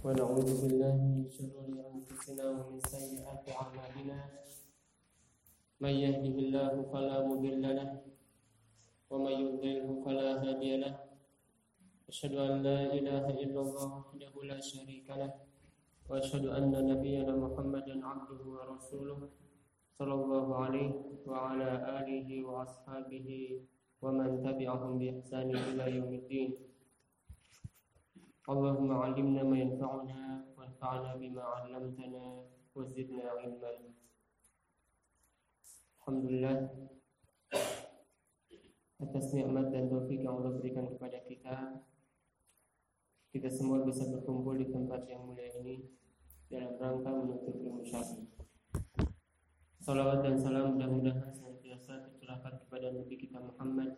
ونعوذ بالله من شرور أنفسنا ومن سيئات أعمالنا. من يهده الله فلا مضل له ومن يضلله فلا هادي له. أشهد أن لا إله إلا الله وحده لا شريك له وأشهد أن نبينا محمدا عبده ورسوله صلى الله عليه وعلى آله وأصحابه ومن تبعهم بإحسان إلى يوم الدين. اللهم علمنا ما ينفعنا وانفعنا بما علمتنا وزدنا علما Alhamdulillah atas nikmat dan taufik yang Allah berikan kepada kita kita semua bisa berkumpul di tempat yang mulia ini dalam rangka menuntut ilmu syar'i. Salawat dan salam mudah-mudahan senantiasa tercurahkan kepada Nabi kita Muhammad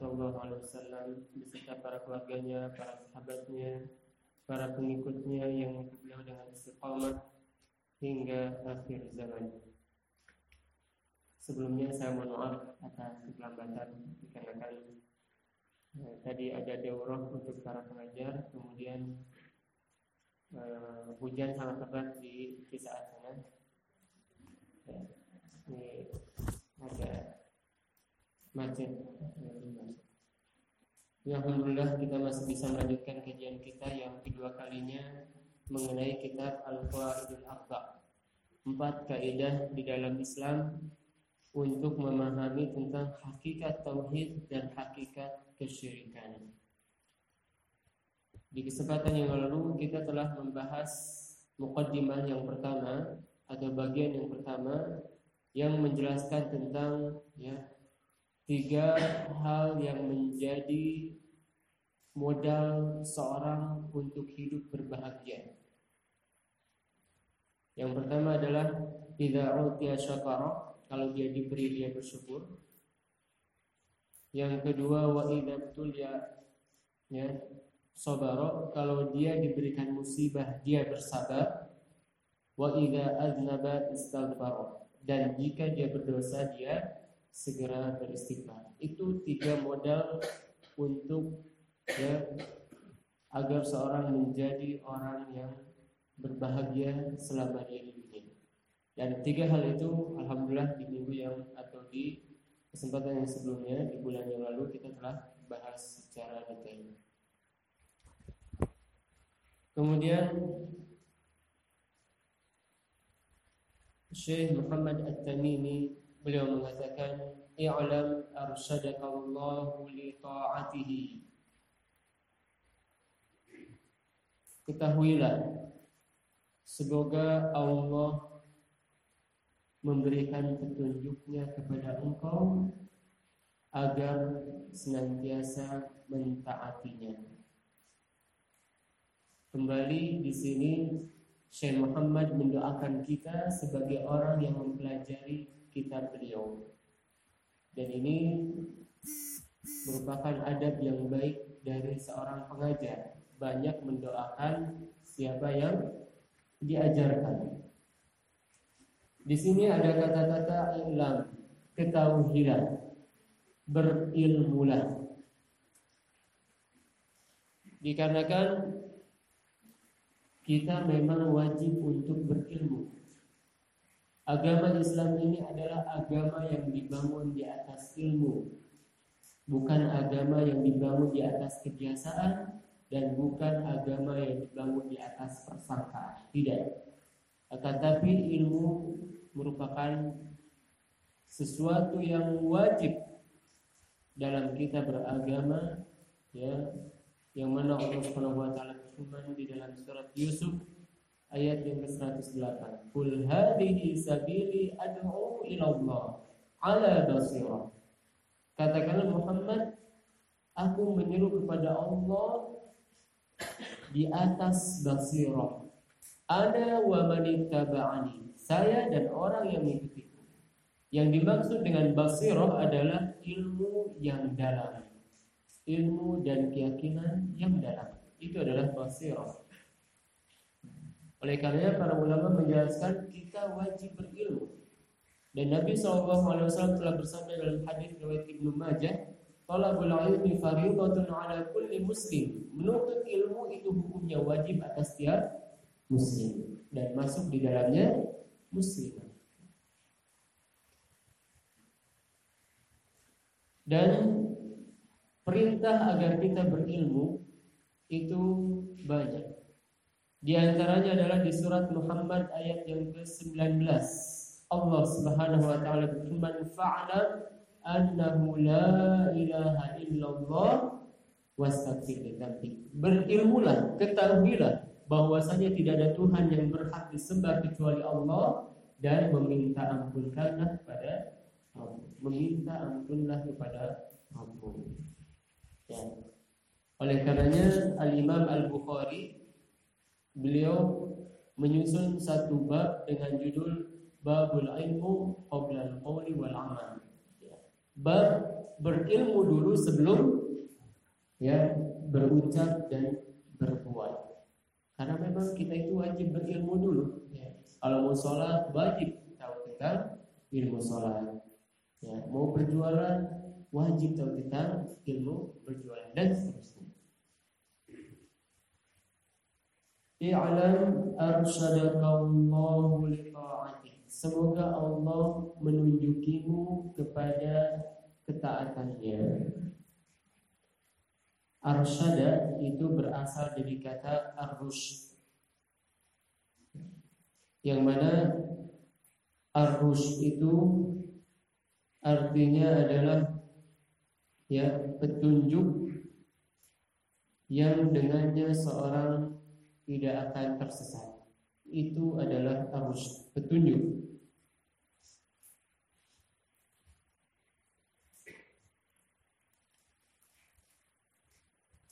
Alaihi Wasallam beserta para keluarganya, para sahabatnya, para pengikutnya yang beliau dengan istiqamah hingga akhir zaman. Sebelumnya saya mohon maaf atas keterlambatan dikarenakan eh, tadi ada daurah untuk para pengajar, kemudian eh, hujan sangat lebat di, di saat sana. Ya, ini ada macet. Ya, Alhamdulillah kita masih bisa melanjutkan kajian kita yang kedua kalinya mengenai kitab Al-Qawaidul Arba. Empat kaidah di dalam Islam untuk memahami tentang hakikat tauhid dan hakikat kesyirikan. Di kesempatan yang lalu kita telah membahas mukaddimah yang pertama atau bagian yang pertama yang menjelaskan tentang ya tiga hal yang menjadi modal seorang untuk hidup berbahagia. Yang pertama adalah idza syakara, kalau dia diberi dia bersyukur. Yang kedua wa idza tulia ya sabara, kalau dia diberikan musibah dia bersabar. Wa idza aznaba istaghfara. Dan jika dia berdosa dia segera beristighfar. Itu tiga modal untuk ya agar seorang menjadi orang yang berbahagia selama dia di dunia. Dan tiga hal itu alhamdulillah di minggu yang atau di kesempatan yang sebelumnya di bulan yang lalu kita telah bahas secara detail. Kemudian Syekh Muhammad At-Tamimi Beliau mengatakan, "I'lam arsyadakallahu li ta'atihi." Ketahuilah semoga Allah memberikan petunjuknya kepada engkau agar senantiasa mentaatinya. Kembali di sini Syekh Muhammad mendoakan kita sebagai orang yang mempelajari kitab beliau. Dan ini merupakan adab yang baik dari seorang pengajar. Banyak mendoakan siapa yang diajarkan. Di sini ada kata-kata ilam, ketahuilah, berilmulah. Dikarenakan kita memang wajib untuk berilmu Agama Islam ini adalah agama yang dibangun di atas ilmu, bukan agama yang dibangun di atas kebiasaan dan bukan agama yang dibangun di atas persangkaan. Tidak. Akan tapi ilmu merupakan sesuatu yang wajib dalam kita beragama ya yang mana Allah Subhanahu wa taala di dalam surat Yusuf ayat yang ke-108. Qul hadhihi sabili ad'u ila Allah ala basirah. Katakanlah Muhammad, aku menyeru kepada Allah di atas basirah. Ada wa manittaba'ani. Saya dan orang yang mengikutiku. Yang dimaksud dengan basirah adalah ilmu yang dalam. Ilmu dan keyakinan yang dalam. Itu adalah basirah. Oleh karena para ulama menjelaskan kita wajib berilmu. Dan Nabi SAW telah bersabda dalam hadis riwayat Ibnu Majah, talabul ilmi fardhatun ala kulli muslim. Menuntut ilmu itu hukumnya wajib atas setiap muslim dan masuk di dalamnya muslim. Dan perintah agar kita berilmu itu banyak. Di antaranya adalah di surat Muhammad ayat yang ke-19. Allah Subhanahu wa taala berfirman, "Fa'lam annahu la ilaha illallah wastaghfir Berilmulah, ketahuilah bahwasanya tidak ada Tuhan yang berhak disembah kecuali Allah dan meminta ampunkanlah kepada Allah. Meminta ampunlah kepada Allah. Ya. Oleh karenanya Al Imam Al Bukhari beliau menyusun satu bab dengan judul Babul Ilmu Qabla Al-Qawli Wal Amal. Ya. Bab berilmu dulu sebelum ya berucap dan berbuat. Karena memang kita itu wajib berilmu dulu. Ya. Kalau mau sholat wajib tahu tentang ilmu sholat. Ya. Mau berjualan wajib tahu tentang ilmu berjualan dan seterusnya. I'lam. Semoga Allah menunjukimu kepada ketaatannya. Arsyada itu berasal dari kata arus Yang mana arus itu artinya adalah ya petunjuk yang dengannya seorang tidak akan tersesat. Itu adalah arus petunjuk.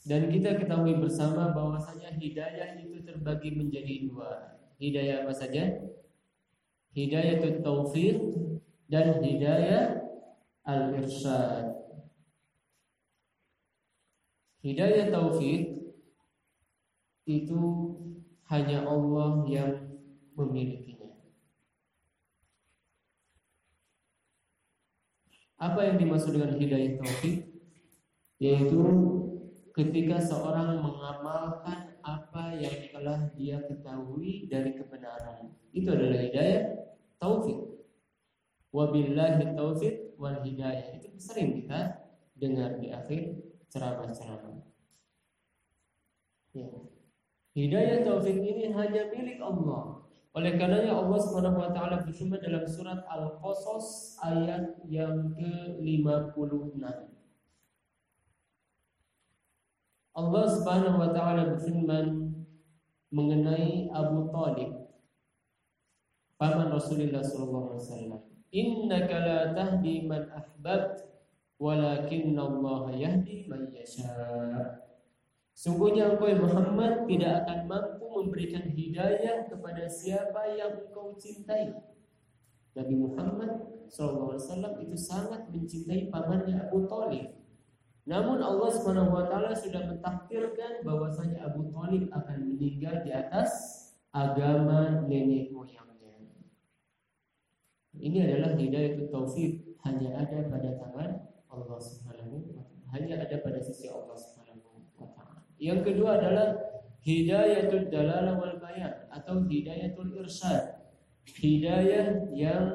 Dan kita ketahui bersama bahwasanya hidayah itu terbagi menjadi dua. Hidayah apa saja? Hidayah taufik dan hidayah al-irsyad. Hidayah taufik itu hanya Allah yang memilikinya. Apa yang dimaksud dengan hidayah taufik? Yaitu ketika seorang mengamalkan apa yang telah dia ketahui dari kebenaran. Itu adalah hidayah taufik. Wabillahi taufik wal hidayah. Itu sering kita dengar di akhir ceramah-ceramah. Ya. Hidayah taufik ini hanya milik Allah. Oleh karenanya Allah Subhanahu wa taala berfirman dalam surat Al-Qasas ayat yang ke-56. Allah Subhanahu wa taala berfirman mengenai Abu Talib paman Rasulullah sallallahu alaihi wasallam innaka la tahdi man ahbabt walakinna Allah yahdi man yasha Sungguhnya engkau Muhammad tidak akan mampu memberikan hidayah kepada siapa yang engkau cintai. Nabi Muhammad SAW itu sangat mencintai pamannya Abu Talib. Namun Allah taala sudah mentakdirkan bahwasanya Abu Thalib akan meninggal di atas agama nenek moyangnya. Ini adalah hidayah taufik hanya ada pada tangan Allah taala. Hanya ada pada sisi Allah taala. Yang kedua adalah hidayatul dalalah wal bayan atau hidayatul irsyad. Hidayah yang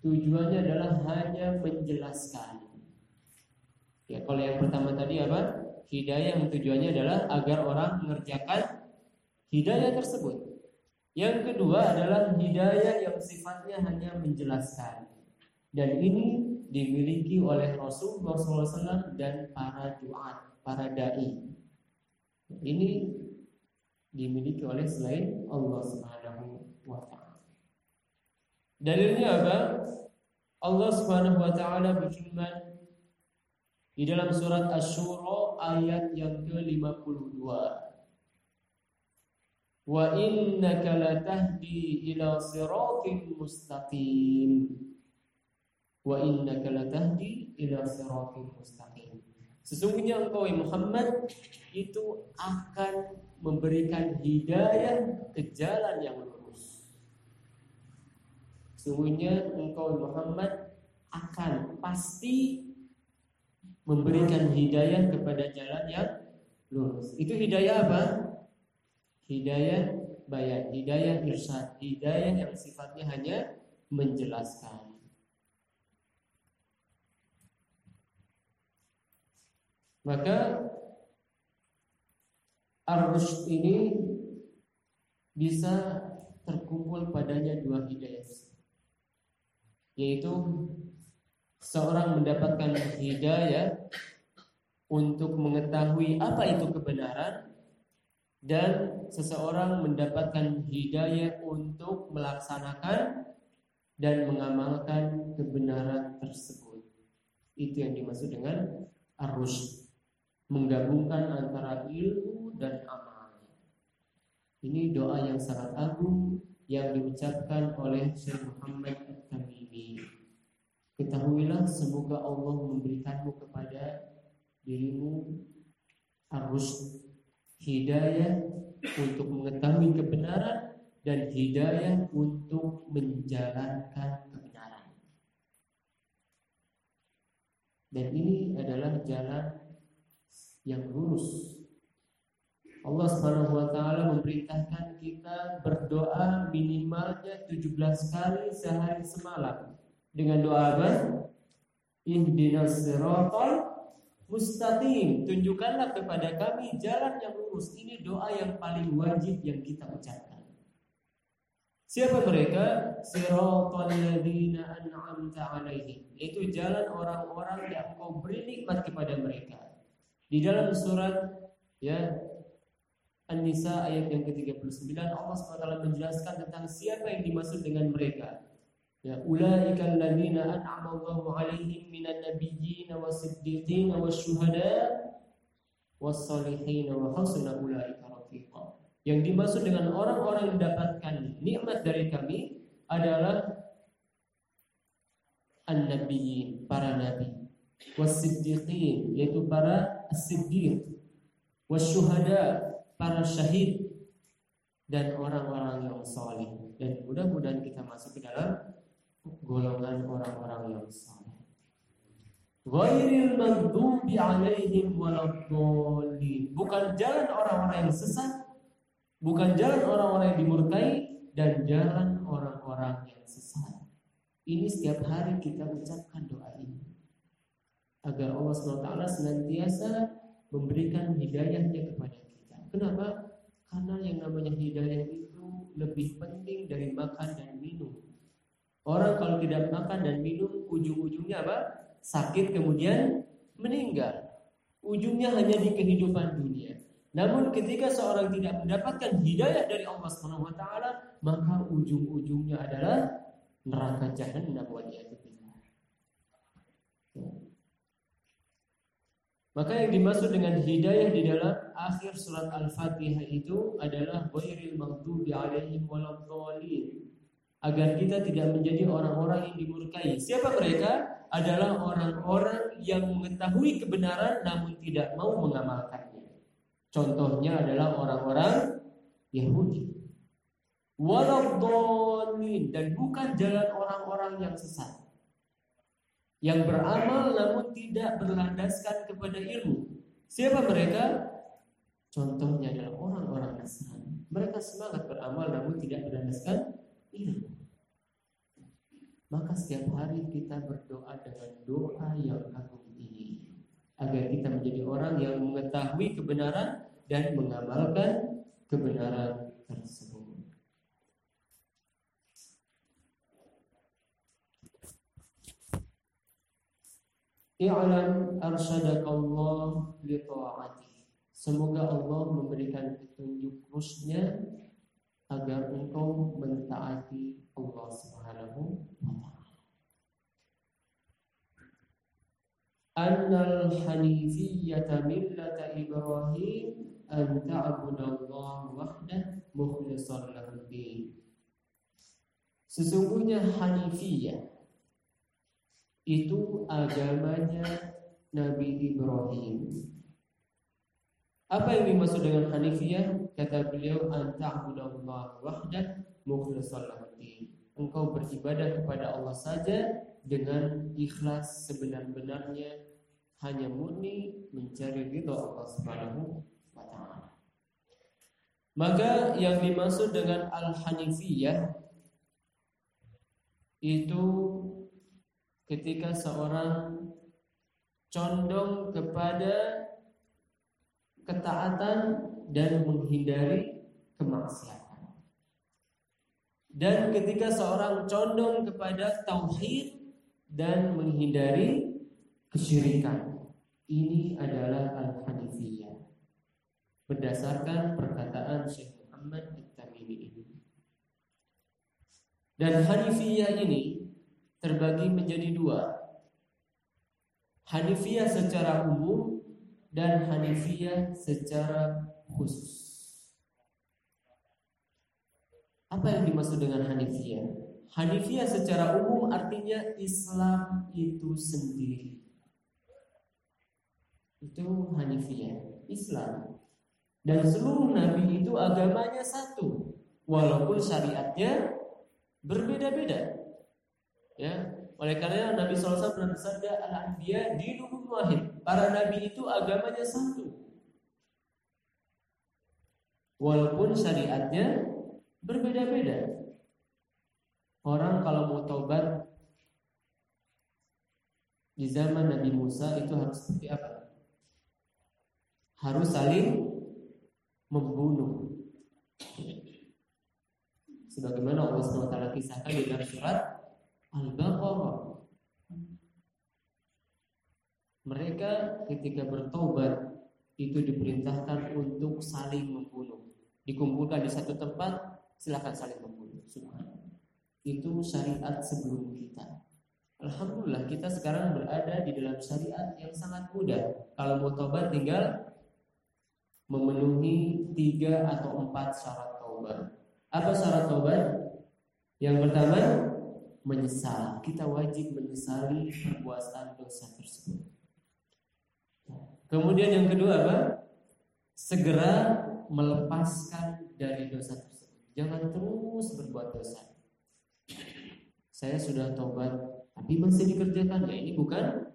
tujuannya adalah hanya menjelaskan Ya, kalau yang pertama tadi apa? Hidayah yang tujuannya adalah agar orang mengerjakan hidayah tersebut. Yang kedua adalah hidayah yang sifatnya hanya menjelaskan. Dan ini dimiliki oleh Rasulullah SAW dan para duat, para dai. Ini dimiliki oleh selain Allah Subhanahu wa taala. Dalilnya apa? Allah Subhanahu wa taala berfirman di dalam surat Asy-Syura ayat yang ke-52. Wa innaka latahdi ila siratin mustaqim. Wa innaka latahdi ila siratin mustaqim. Sesungguhnya engkau Muhammad itu akan memberikan hidayah ke jalan yang lurus. Sesungguhnya engkau Muhammad akan pasti memberikan hidayah kepada jalan yang lurus. Itu hidayah apa? Hidayah bayan, hidayah irsyad, hidayah yang sifatnya hanya menjelaskan. Maka arus ini bisa terkumpul padanya dua hidayah yaitu seorang mendapatkan hidayah untuk mengetahui apa itu kebenaran dan seseorang mendapatkan hidayah untuk melaksanakan dan mengamalkan kebenaran tersebut. Itu yang dimaksud dengan arus menggabungkan antara ilmu dan amal. Ini doa yang sangat agung yang diucapkan oleh Syekh Muhammad At-Tamimi. Ketahuilah semoga Allah memberikanmu kepada dirimu arus hidayah untuk mengetahui kebenaran dan hidayah untuk menjalankan kebenaran. Dan ini adalah jalan yang lurus. Allah Subhanahu wa taala memerintahkan kita berdoa minimalnya 17 kali sehari semalam. Dengan doa apa? Ihdinas siratal mustaqim. Tunjukkanlah kepada kami jalan yang lurus. Ini doa yang paling wajib yang kita ucapkan. Siapa mereka? Siratal ladzina an'amta alaihim. Itu jalan orang-orang yang engkau beri nikmat kepada mereka. Di dalam surat ya An-Nisa ayat yang ke-39 Allah SWT menjelaskan tentang siapa yang dimaksud dengan mereka. Ya, ulaika alladziina an'ama Allahu 'alaihim minan nabiyyin was-siddiqin wasyuhada wa hasuna ulaika. Yang dimaksud dengan orang-orang yang mendapatkan nikmat dari kami adalah an-nabiyyin, para nabi, was-siddiqin, yaitu para as-siddiq, wasyuhada, para syahid dan orang-orang yang saleh. Dan mudah-mudahan kita masuk ke dalam golongan orang-orang yang saleh. Ghairil maghdubi alaihim waladdallin. Bukan jalan orang-orang yang sesat, bukan jalan orang-orang yang dimurkai dan jalan orang-orang yang sesat. Ini setiap hari kita ucapkan doa agar Allah SWT senantiasa memberikan hidayahnya kepada kita. Kenapa? Karena yang namanya hidayah itu lebih penting dari makan dan minum. Orang kalau tidak makan dan minum ujung-ujungnya apa? Sakit kemudian meninggal. Ujungnya hanya di kehidupan dunia. Namun ketika seorang tidak mendapatkan hidayah dari Allah Subhanahu maka ujung-ujungnya adalah neraka jahanam wa ya. Maka yang dimaksud dengan hidayah di dalam akhir surat Al-Fatihah itu adalah ghairil maghdubi alaihim waladdallin agar kita tidak menjadi orang-orang yang dimurkai. Siapa mereka? Adalah orang-orang yang mengetahui kebenaran namun tidak mau mengamalkannya. Contohnya adalah orang-orang Yahudi. Waladhdallin dan bukan jalan orang-orang yang sesat. Yang beramal namun tidak berlandaskan kepada ilmu. Siapa mereka? Contohnya adalah orang-orang Nasrani. Mereka semangat beramal namun tidak berlandaskan ilmu. Maka setiap hari kita berdoa dengan doa yang agung ini agar kita menjadi orang yang mengetahui kebenaran dan mengamalkan kebenaran tersebut. I'lam arsyadakallah li ta'ati. Semoga Allah memberikan petunjuk rusnya agar engkau mentaati Allah Subhanahu wa taala. Annal hanifiyyata millata Ibrahim an ta'budallaha wahdah mukhlishan lahu Sesungguhnya Hanifiyah itu agamanya Nabi Ibrahim. Apa yang dimaksud dengan Hanifiyah? Kata beliau, anta'budallah wahdah mukhlishan Engkau beribadah kepada Allah saja dengan ikhlas sebenar-benarnya hanya murni mencari ridho Allah Subhanahu wa taala. Maka yang dimaksud dengan al-hanifiyah itu ketika seorang condong kepada ketaatan dan menghindari kemaksiatan. Dan ketika seorang condong kepada tauhid dan menghindari kesyirikan. Ini adalah al-hanifiyah berdasarkan perkataan Syekh Muhammad At-Tamimi ini. Dan Hanifiyah ini terbagi menjadi dua. Hanifiyah secara umum dan Hanifiyah secara khusus. Apa yang dimaksud dengan Hanifiyah? Hanifiyah secara umum artinya Islam itu sendiri. Itu Hanifiyah, Islam. Dan seluruh nabi itu agamanya satu, walaupun syariatnya berbeda-beda. Ya, oleh karena Nabi SAW pernah bersabda al-anbiya dinuhum wahid. Para nabi itu agamanya satu. Walaupun syariatnya berbeda-beda. Orang kalau mau taubat di zaman Nabi Musa itu harus seperti apa? Harus saling membunuh. Sebagaimana Allah SWT kisahkan di dalam surat Al-Baqarah. Mereka ketika bertobat itu diperintahkan untuk saling membunuh. Dikumpulkan di satu tempat, silahkan saling membunuh. Itu syariat sebelum kita. Alhamdulillah kita sekarang berada di dalam syariat yang sangat mudah. Kalau mau tobat tinggal memenuhi tiga atau empat syarat taubat. Apa syarat taubat? Yang pertama, menyesal. Kita wajib menyesali perbuatan dosa tersebut. Kemudian yang kedua apa? Segera melepaskan dari dosa tersebut. Jangan terus berbuat dosa. Saya sudah tobat, tapi masih dikerjakan. Ya ini bukan.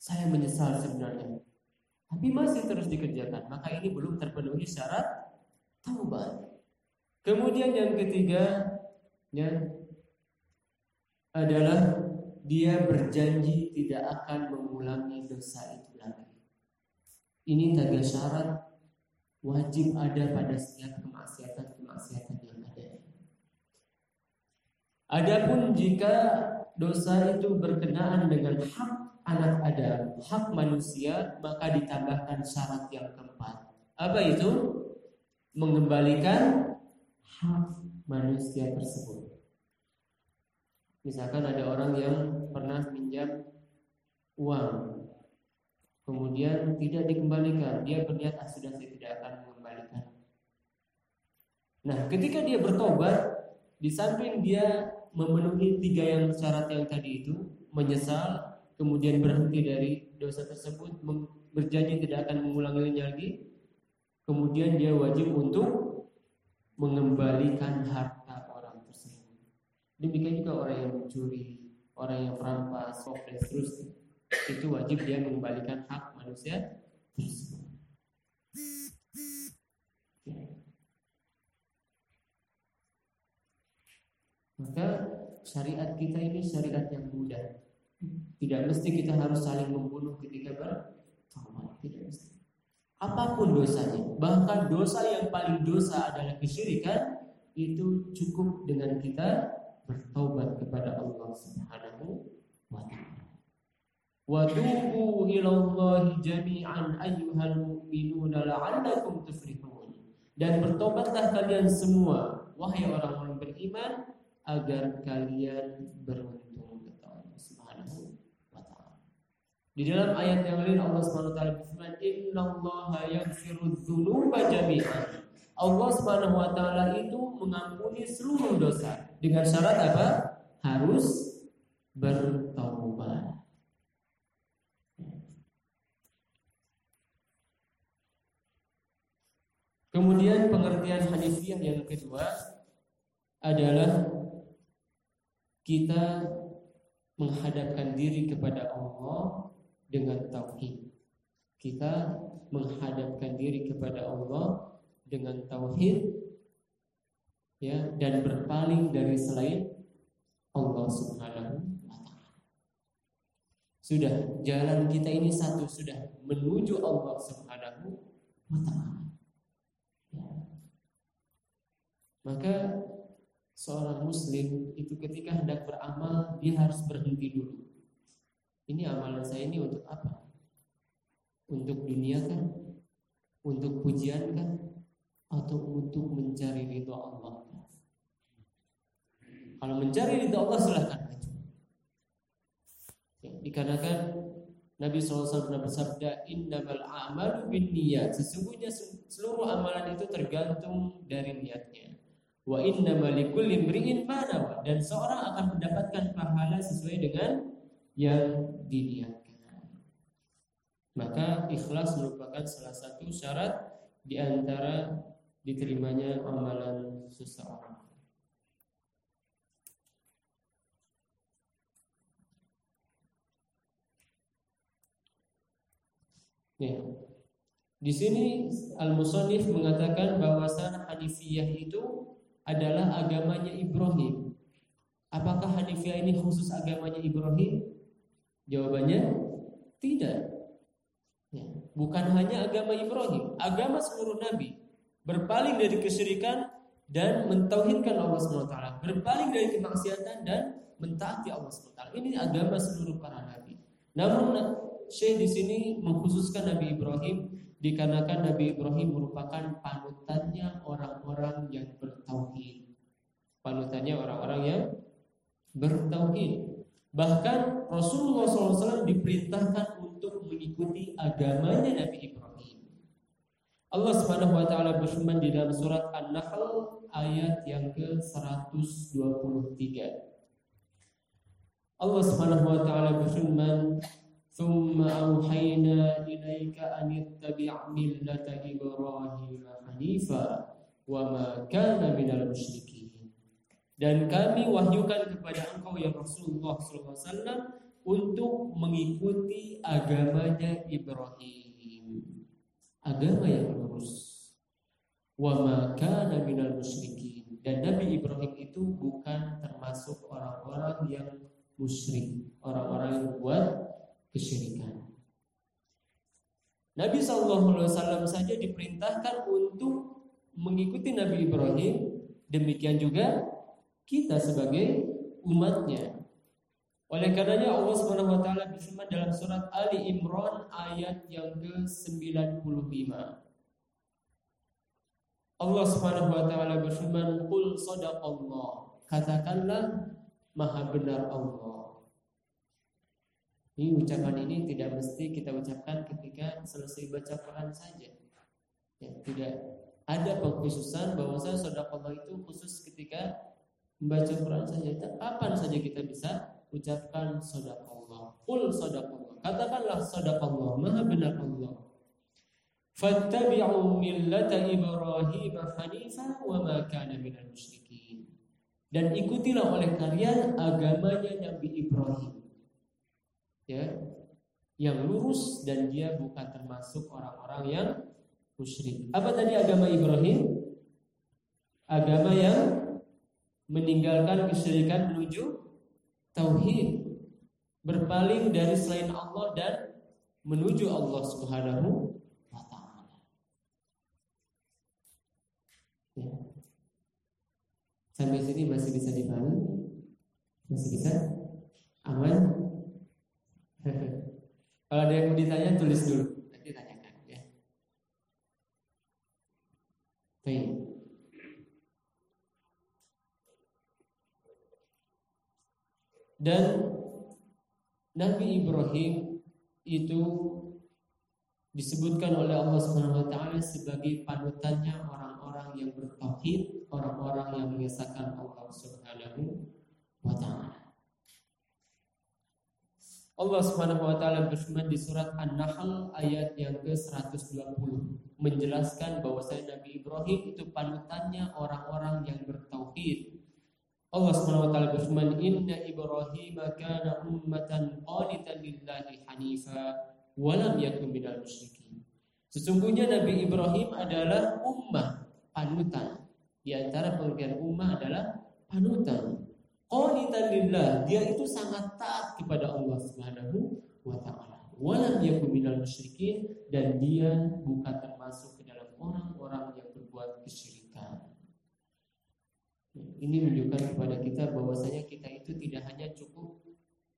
Saya menyesal sebenarnya tapi masih terus dikerjakan, maka ini belum terpenuhi syarat taubat. Kemudian yang ketiga ya, adalah dia berjanji tidak akan mengulangi dosa itu lagi. Ini tiga syarat wajib ada pada setiap kemaksiatan-kemaksiatan yang ada. Adapun jika dosa itu berkenaan dengan hak anak Adam, hak manusia, maka ditambahkan syarat yang keempat. Apa itu? Mengembalikan hak manusia tersebut. Misalkan ada orang yang pernah minjam uang, kemudian tidak dikembalikan, dia berniat ah, sudah saya tidak akan mengembalikan. Nah, ketika dia bertobat, di samping dia memenuhi tiga yang syarat yang tadi itu, menyesal, kemudian berhenti dari dosa tersebut berjanji tidak akan mengulanginya lagi kemudian dia wajib untuk mengembalikan harta demikian juga orang yang mencuri orang yang merampas dan seterusnya itu wajib dia mengembalikan hak manusia maka syariat kita ini syariat yang mudah tidak mesti kita harus saling membunuh ketika bertaubat, tidak mesti. Apa pun dosanya, bahkan dosa yang paling dosa adalah kesyirikan, itu cukup dengan kita bertobat kepada Allah Subhanahu wa taala. Wa tubu ilallahi jami'an ayyuhal mu'minuna la'allakum tuflihun. Dan bertobatlah kalian semua wahai orang-orang beriman agar kalian beruntung. Di dalam ayat yang lain Allah Subhanahu wa taala berfirman, "Innallaha yaghfiru dzunuba jami'an." Allah Subhanahu wa taala itu mengampuni seluruh dosa dengan syarat apa? Harus bertaubat. Kemudian pengertian Hanifiyah yang kedua adalah kita menghadapkan diri kepada Allah dengan tauhid. Kita menghadapkan diri kepada Allah dengan tauhid ya dan berpaling dari selain Allah Subhanahu wa taala. Sudah jalan kita ini satu sudah menuju Allah Subhanahu wa taala. Ya. Maka seorang muslim itu ketika hendak beramal dia harus berhenti dulu. Ini amalan saya ini untuk apa? Untuk dunia kan? Untuk pujian kan? Atau untuk mencari ridho Allah? Kalau mencari ridho Allah silahkan maju. Ya, dikarenakan Nabi SAW pernah bersabda, Innamal amalu bin niat. Sesungguhnya seluruh amalan itu tergantung dari niatnya. Wa innamal likulli imri'in ma Dan seorang akan mendapatkan pahala sesuai dengan yang diniatkan. Maka ikhlas merupakan salah satu syarat di antara diterimanya amalan seseorang. Ya. Di sini Al-Musannif mengatakan bahwasan Hanifiyah itu adalah agamanya Ibrahim. Apakah Hanifiyah ini khusus agamanya Ibrahim? Jawabannya tidak. Ya. Bukan hanya agama Ibrahim, agama seluruh nabi berpaling dari kesyirikan dan mentauhidkan Allah SWT, berpaling dari kemaksiatan dan mentaati Allah SWT. Ini agama seluruh para nabi. Namun Syekh di sini mengkhususkan Nabi Ibrahim dikarenakan Nabi Ibrahim merupakan panutannya orang-orang yang bertauhid. Panutannya orang-orang yang bertauhid. Bahkan Rasulullah SAW diperintahkan untuk mengikuti agamanya Nabi Ibrahim. Allah Subhanahu wa taala berfirman di dalam surat An-Nahl ayat yang ke-123. Allah Subhanahu wa taala berfirman, ثم أوحينا إليك أن اتبع ملة إبراهيم حنيفا وما كان من المشركين dan kami wahyukan kepada engkau ya Rasulullah SAW untuk mengikuti agamanya Ibrahim agama yang lurus wa ma kana minal musyrikin dan Nabi Ibrahim itu bukan termasuk orang-orang yang musyrik orang-orang yang buat kesyirikan. Nabi SAW saja diperintahkan untuk mengikuti Nabi Ibrahim, demikian juga kita sebagai umatnya. Oleh karenanya Allah Subhanahu wa taala berfirman dalam surat Ali Imran ayat yang ke-95. Allah Subhanahu wa taala berfirman, "Qul sadaqallah." Katakanlah maha benar Allah. Ini ucapan ini tidak mesti kita ucapkan ketika selesai baca Quran saja. Ya, tidak ada pengkhususan bahwa saya Allah itu khusus ketika membaca Quran saja. Kapan saja kita bisa ucapkan Allah. Qul Allah. Katakanlah Allah. Maha benar Allah. Fattabi'u millata Ibrahim hanifa wa kana minal musyrikin. Dan ikutilah oleh kalian agamanya Nabi Ibrahim ya yang lurus dan dia bukan termasuk orang-orang yang musyrik. Apa tadi agama Ibrahim? Agama yang meninggalkan kesyirikan menuju tauhid, berpaling dari selain Allah dan menuju Allah Subhanahu wa taala. Ya. Sampai sini masih bisa dipahami? Masih bisa? Aman? Kalau ada yang mau ditanya tulis dulu, nanti tanyakan ya. Baik. Dan Nabi Ibrahim itu disebutkan oleh Allah Subhanahu wa taala sebagai panutannya orang-orang yang bertauhid, orang-orang yang mengesahkan Allah Subhanahu wa taala. Allah Subhanahu wa taala berfirman di surat An-Nahl ayat yang ke-120 menjelaskan bahwa saya Nabi Ibrahim itu panutannya orang-orang yang bertauhid, Allah Subhanahu wa taala berfirman, "Inna Ibrahim kana ummatan qanitan lillahi hanifa wa lam yakun minal musyrikin." Sesungguhnya Nabi Ibrahim adalah ummah panutan. Di antara pengertian ummah adalah panutan. Qanitan lillah, dia itu sangat taat kepada Allah Subhanahu wa taala. Wa lam yakun minal musyrikin dan dia bukan termasuk ke dalam orang-orang yang berbuat kesyirikan. Ini menunjukkan kepada kita bahwasanya kita itu tidak hanya cukup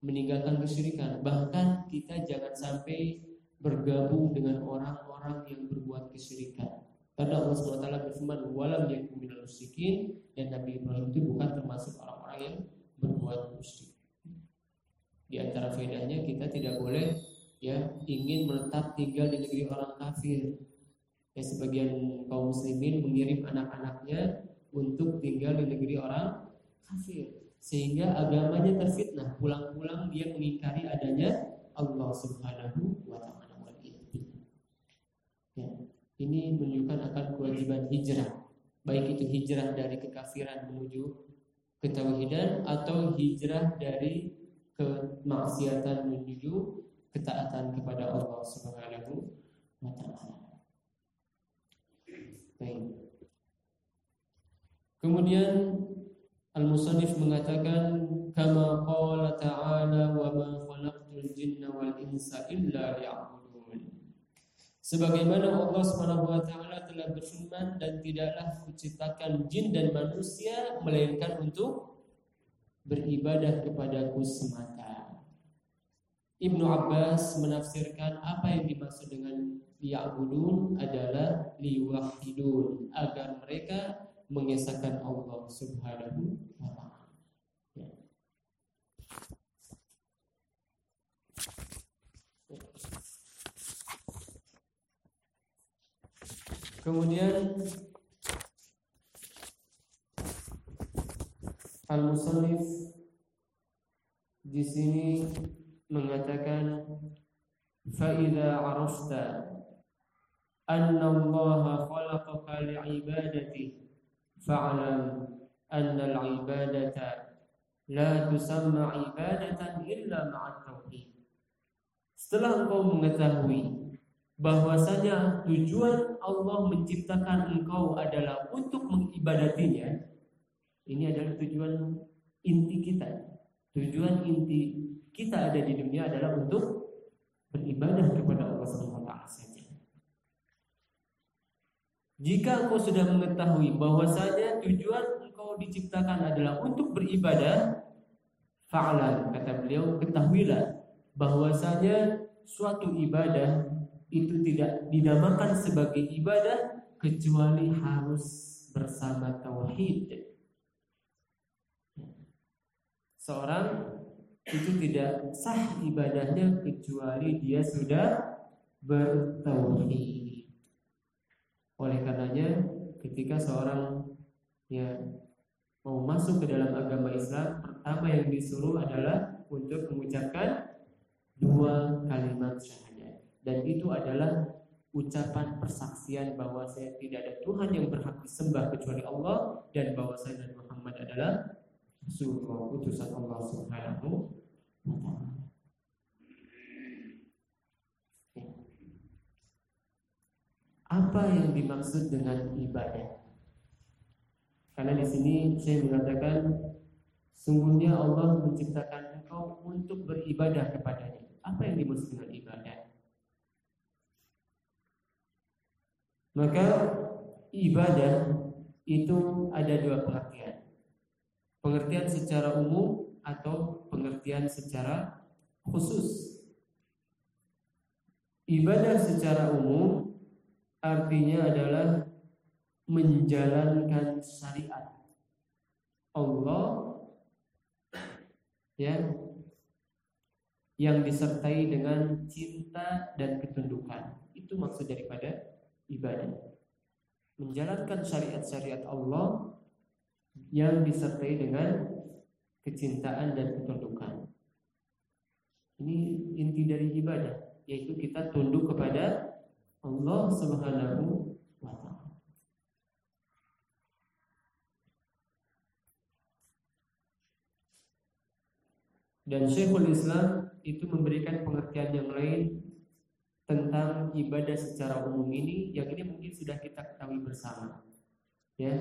meninggalkan kesyirikan, bahkan kita jangan sampai bergabung dengan orang-orang yang berbuat kesyirikan. Karena Allah SWT berfirman, "Walam yakun minal musyrikin" dan Nabi Ibrahim itu bukan termasuk orang-orang yang berbuat musyrik. Di antara faedahnya kita tidak boleh ya ingin menetap tinggal di negeri orang kafir. Ya sebagian kaum muslimin mengirim anak-anaknya untuk tinggal di negeri orang kafir sehingga agamanya terfitnah pulang-pulang dia mengingkari adanya Allah Subhanahu wa taala Ya, ini menunjukkan akan kewajiban hijrah, baik itu hijrah dari kekafiran menuju ketauhidan atau hijrah dari kemaksiatan menuju ketaatan kepada Allah Subhanahu wa taala. Baik. Kemudian Al-Musannif mengatakan kama qala ta'ala wa ma khalaqtul jinna wal insa illa liya'budun. Sebagaimana Allah taala telah berfirman dan tidaklah kuciptakan jin dan manusia melainkan untuk beribadah kepadaku semata. Ibnu Abbas menafsirkan apa yang dimaksud dengan liya'budun adalah liwahidun agar mereka mengesahkan Allah Subhanahu wa taala. Ya. Kemudian Al-Musannif di sini mengatakan فإذا عرفت أن الله خلقك لعبادته fa'lam anna al-ibadata la tusamma ibadatan illa ma'at tauhid. Setelah engkau mengetahui bahwasanya tujuan Allah menciptakan engkau adalah untuk mengibadatinya, ini adalah tujuan inti kita. Tujuan inti kita ada di dunia adalah untuk beribadah kepada Allah Subhanahu wa taala saja. Jika engkau sudah mengetahui bahwasanya tujuan engkau diciptakan adalah untuk beribadah, fa'lan kata beliau, ketahuilah bahwasanya suatu ibadah itu tidak dinamakan sebagai ibadah kecuali harus bersama tauhid. Seorang itu tidak sah ibadahnya kecuali dia sudah bertauhid. Oleh karenanya ketika seorang ya mau masuk ke dalam agama Islam, pertama yang disuruh adalah untuk mengucapkan dua kalimat syahadat. Dan itu adalah ucapan persaksian bahwa saya tidak ada Tuhan yang berhak disembah kecuali Allah dan bahwa saya Muhammad adalah Rasulullah utusan Allah Subhanahu. Apa yang dimaksud dengan ibadah? Karena di sini saya mengatakan sungguhnya Allah menciptakan engkau untuk beribadah kepadanya. Apa yang dimaksud dengan ibadah? Maka ibadah itu ada dua pengertian. Pengertian secara umum atau pengertian secara khusus. Ibadah secara umum artinya adalah menjalankan syariat Allah ya yang disertai dengan cinta dan ketundukan. Itu maksud daripada ibadah. Menjalankan syariat-syariat Allah yang disertai dengan kecintaan dan ketundukan. Ini inti dari ibadah, yaitu kita tunduk kepada Allah Subhanahu wa. Dan Syekhul Islam itu memberikan pengertian yang lain tentang ibadah secara umum ini yang ini mungkin sudah kita ketahui bersama. Ya.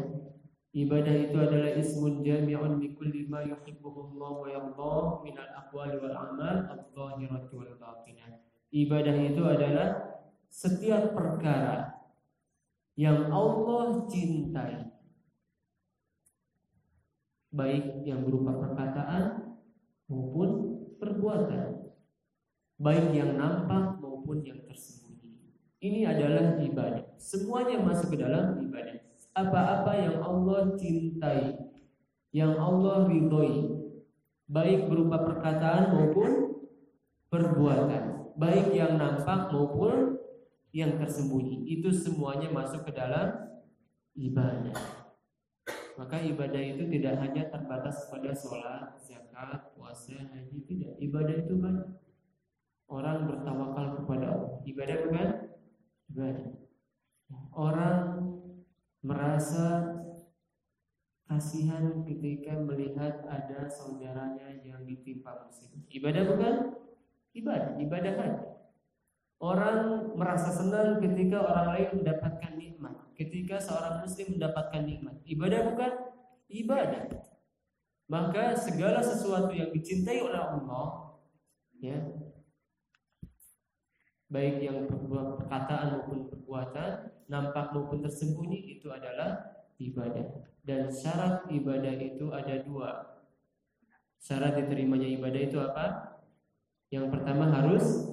Ibadah itu adalah ismun jami'un li kulli ma yuhibbuhu Allah wa yardah min al-aqwali wal a'mal adh-dhahirati wal batinah. Ibadah itu adalah setiap perkara yang Allah cintai baik yang berupa perkataan maupun perbuatan, baik yang nampak maupun yang tersembunyi. Ini adalah ibadah. Semuanya masuk ke dalam ibadah. Apa-apa yang Allah cintai, yang Allah ridhoi, baik berupa perkataan maupun perbuatan, baik yang nampak maupun yang tersembunyi. Itu semuanya masuk ke dalam ibadah. Maka ibadah itu tidak hanya terbatas pada sholat, zakat, puasa, haji, tidak. Ibadah itu kan orang bertawakal kepada Allah. Ibadah bukan? Ibadah. Orang merasa kasihan ketika melihat ada saudaranya yang ditimpa musibah. Ibadah bukan? Ibadah, ibadah hati. Orang merasa senang ketika orang lain mendapatkan nikmat ketika seorang muslim mendapatkan nikmat. Ibadah bukan? Ibadah. Maka segala sesuatu yang dicintai oleh Allah ya baik yang perkataan maupun perbuatan, nampak maupun tersembunyi itu adalah ibadah. Dan syarat ibadah itu ada dua. Syarat diterimanya ibadah itu apa? Yang pertama harus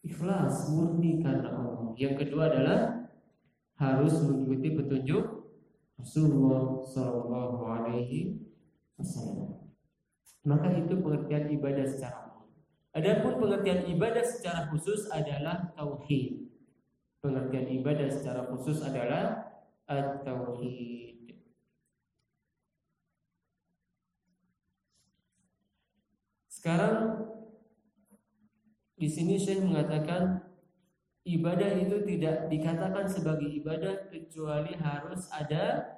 ikhlas, murni karena Allah. Yang kedua adalah harus mengikuti petunjuk Rasulullah Shallallahu Alaihi Wasallam. Maka itu pengertian ibadah secara. Adapun pengertian ibadah secara khusus adalah tauhid. Pengertian ibadah secara khusus adalah at-tauhid. Sekarang di sini saya mengatakan ibadah itu tidak dikatakan sebagai ibadah kecuali harus ada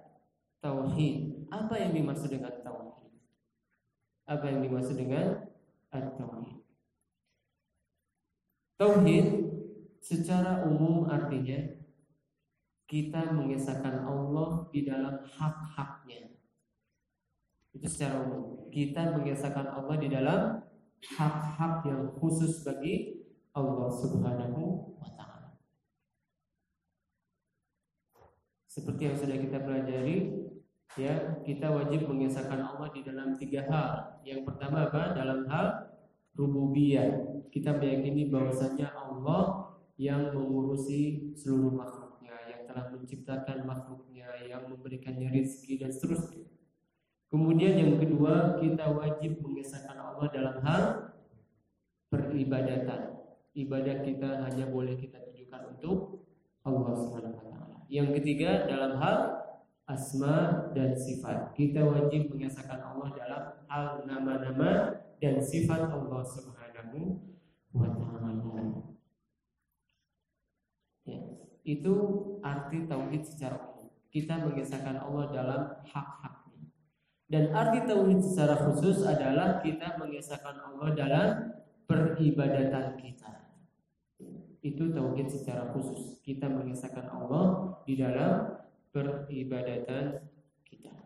tauhid. Apa yang dimaksud dengan tauhid? Apa yang dimaksud dengan tauhid? Tauhid secara umum artinya kita mengesahkan Allah di dalam hak-haknya. Itu secara umum. Kita mengesahkan Allah di dalam hak-hak yang khusus bagi Allah Subhanahu Seperti yang sudah kita pelajari, ya kita wajib mengesahkan Allah di dalam tiga hal. Yang pertama apa? Dalam hal rububiyah. Kita meyakini bahwasanya Allah yang mengurusi seluruh makhluknya, yang telah menciptakan makhluknya, yang memberikannya rezeki dan seterusnya. Kemudian yang kedua, kita wajib mengesahkan Allah dalam hal peribadatan. Ibadah kita hanya boleh kita tujukan untuk Allah Subhanahu yang ketiga dalam hal asma dan sifat. Kita wajib mengesahkan Allah dalam hal nama-nama dan sifat Allah Subhanahu wa taala. Ya, itu arti tauhid secara umum. Kita mengesahkan Allah dalam hak-haknya. Dan arti tauhid secara khusus adalah kita mengesahkan Allah dalam peribadatan kita itu tauhid secara khusus. Kita mengisahkan Allah di dalam peribadatan kita.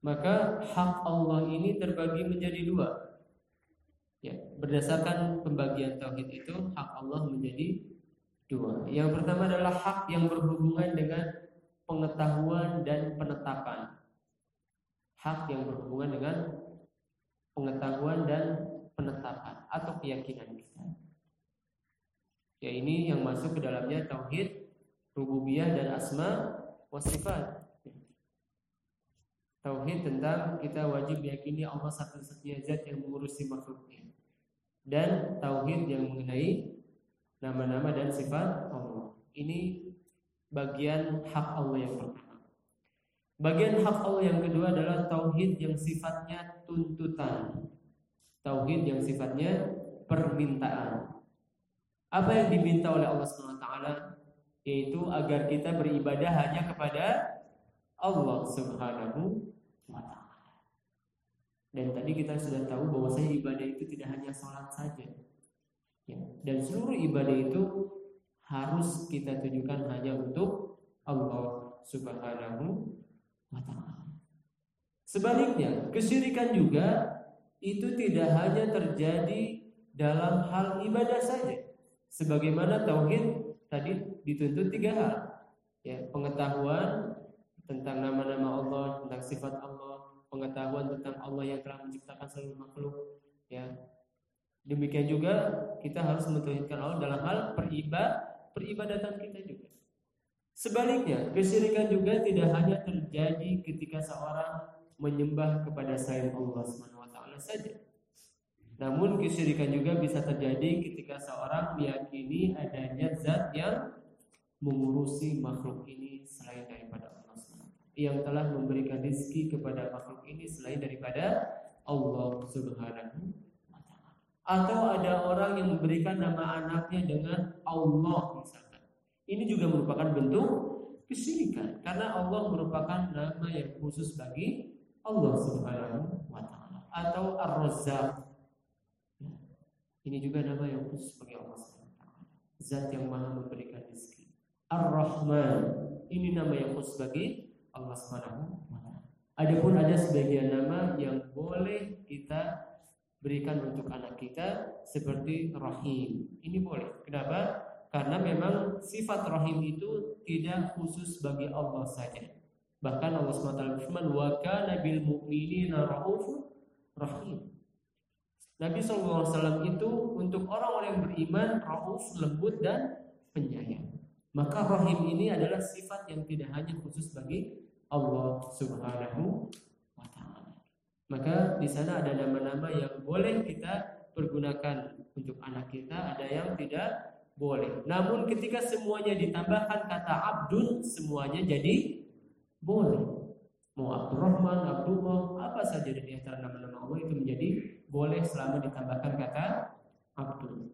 Maka hak Allah ini terbagi menjadi dua. Ya, berdasarkan pembagian tauhid itu hak Allah menjadi dua. Yang pertama adalah hak yang berhubungan dengan pengetahuan dan penetapan. Hak yang berhubungan dengan pengetahuan dan penetapan atau keyakinan kita. Ya ini yang masuk ke dalamnya tauhid, rububiyah dan asma wa sifat. Tauhid tentang kita wajib meyakini Allah satu-satunya zat yang mengurusi makhluknya. Dan tauhid yang mengenai nama-nama dan sifat Allah. Ini bagian hak Allah yang pertama. Bagian hak Allah yang kedua adalah tauhid yang sifatnya tuntutan. Tauhid yang sifatnya permintaan. Apa yang diminta oleh Allah SWT yaitu agar kita beribadah hanya kepada Allah Subhanahu wa taala. Dan tadi kita sudah tahu bahwasanya ibadah itu tidak hanya sholat saja. Ya, dan seluruh ibadah itu harus kita tujukan hanya untuk Allah Subhanahu wa taala. Sebaliknya, kesyirikan juga itu tidak hanya terjadi dalam hal ibadah saja. Sebagaimana tauhid tadi dituntut tiga hal. Ya, pengetahuan tentang nama-nama Allah, tentang sifat Allah, pengetahuan tentang Allah yang telah menciptakan seluruh makhluk, ya. Demikian juga kita harus mentauhidkan Allah dalam hal peribadah peribadatan kita juga. Sebaliknya, kesyirikan juga tidak hanya terjadi ketika seorang menyembah kepada selain Allah SWT saja. Namun kesyirikan juga bisa terjadi ketika seorang meyakini adanya zat yang mengurusi makhluk ini selain daripada Allah. Yang telah memberikan rezeki kepada makhluk ini selain daripada Allah Subhanahu atau ada orang yang memberikan nama anaknya dengan Allah misalkan. Ini juga merupakan bentuk kesyirikan karena Allah merupakan nama yang khusus bagi Allah Subhanahu wa taala atau Ar-Razzaq. Ya. Ini juga nama yang khusus bagi Allah Subhanahu wa taala. Zat yang Maha memberikan rezeki. Ar-Rahman. Ini nama yang khusus bagi Allah Subhanahu. Adapun ada sebagian nama yang boleh kita berikan untuk anak kita seperti rahim. Ini boleh. Kenapa? Karena memang sifat rahim itu tidak khusus bagi Allah saja. Bahkan Allah SWT berfirman, "Wa kana bil mu'minina rahim." Nabi SAW itu untuk orang-orang yang beriman rauf, lembut dan penyayang. Maka rahim ini adalah sifat yang tidak hanya khusus bagi Allah Subhanahu maka di sana ada nama-nama yang boleh kita pergunakan untuk anak kita, ada yang tidak boleh. Namun ketika semuanya ditambahkan kata abdul, semuanya jadi boleh. Mau Abdurrahman, Abdullah, apa saja dari antara nama-nama Allah itu menjadi boleh selama ditambahkan kata abdul.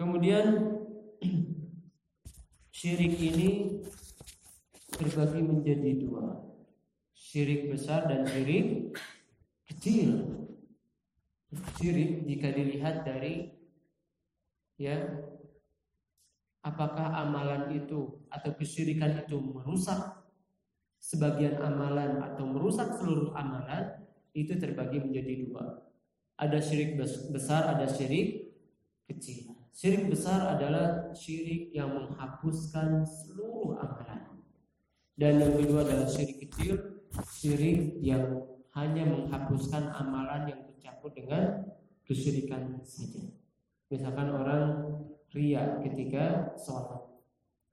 Kemudian Syirik ini terbagi menjadi dua. Syirik besar dan syirik kecil. Syirik jika dilihat dari ya apakah amalan itu atau kesyirikan itu merusak sebagian amalan atau merusak seluruh amalan itu terbagi menjadi dua. Ada syirik besar, ada syirik kecil. Syirik besar adalah syirik yang menghapuskan seluruh amalan. Dan yang kedua adalah syirik kecil, syirik yang hanya menghapuskan amalan yang tercampur dengan kesyirikan saja. Misalkan orang ria ketika sholat.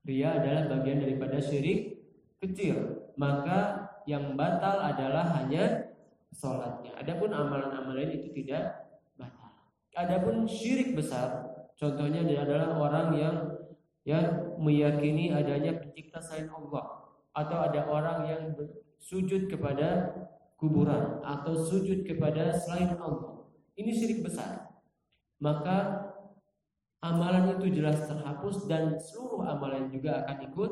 Ria adalah bagian daripada syirik kecil. Maka yang batal adalah hanya sholatnya. Adapun amalan-amalan itu tidak batal. Adapun syirik besar Contohnya dia adalah orang yang yang meyakini adanya pencipta selain Allah atau ada orang yang sujud kepada kuburan atau sujud kepada selain Allah. Ini syirik besar. Maka amalan itu jelas terhapus dan seluruh amalan juga akan ikut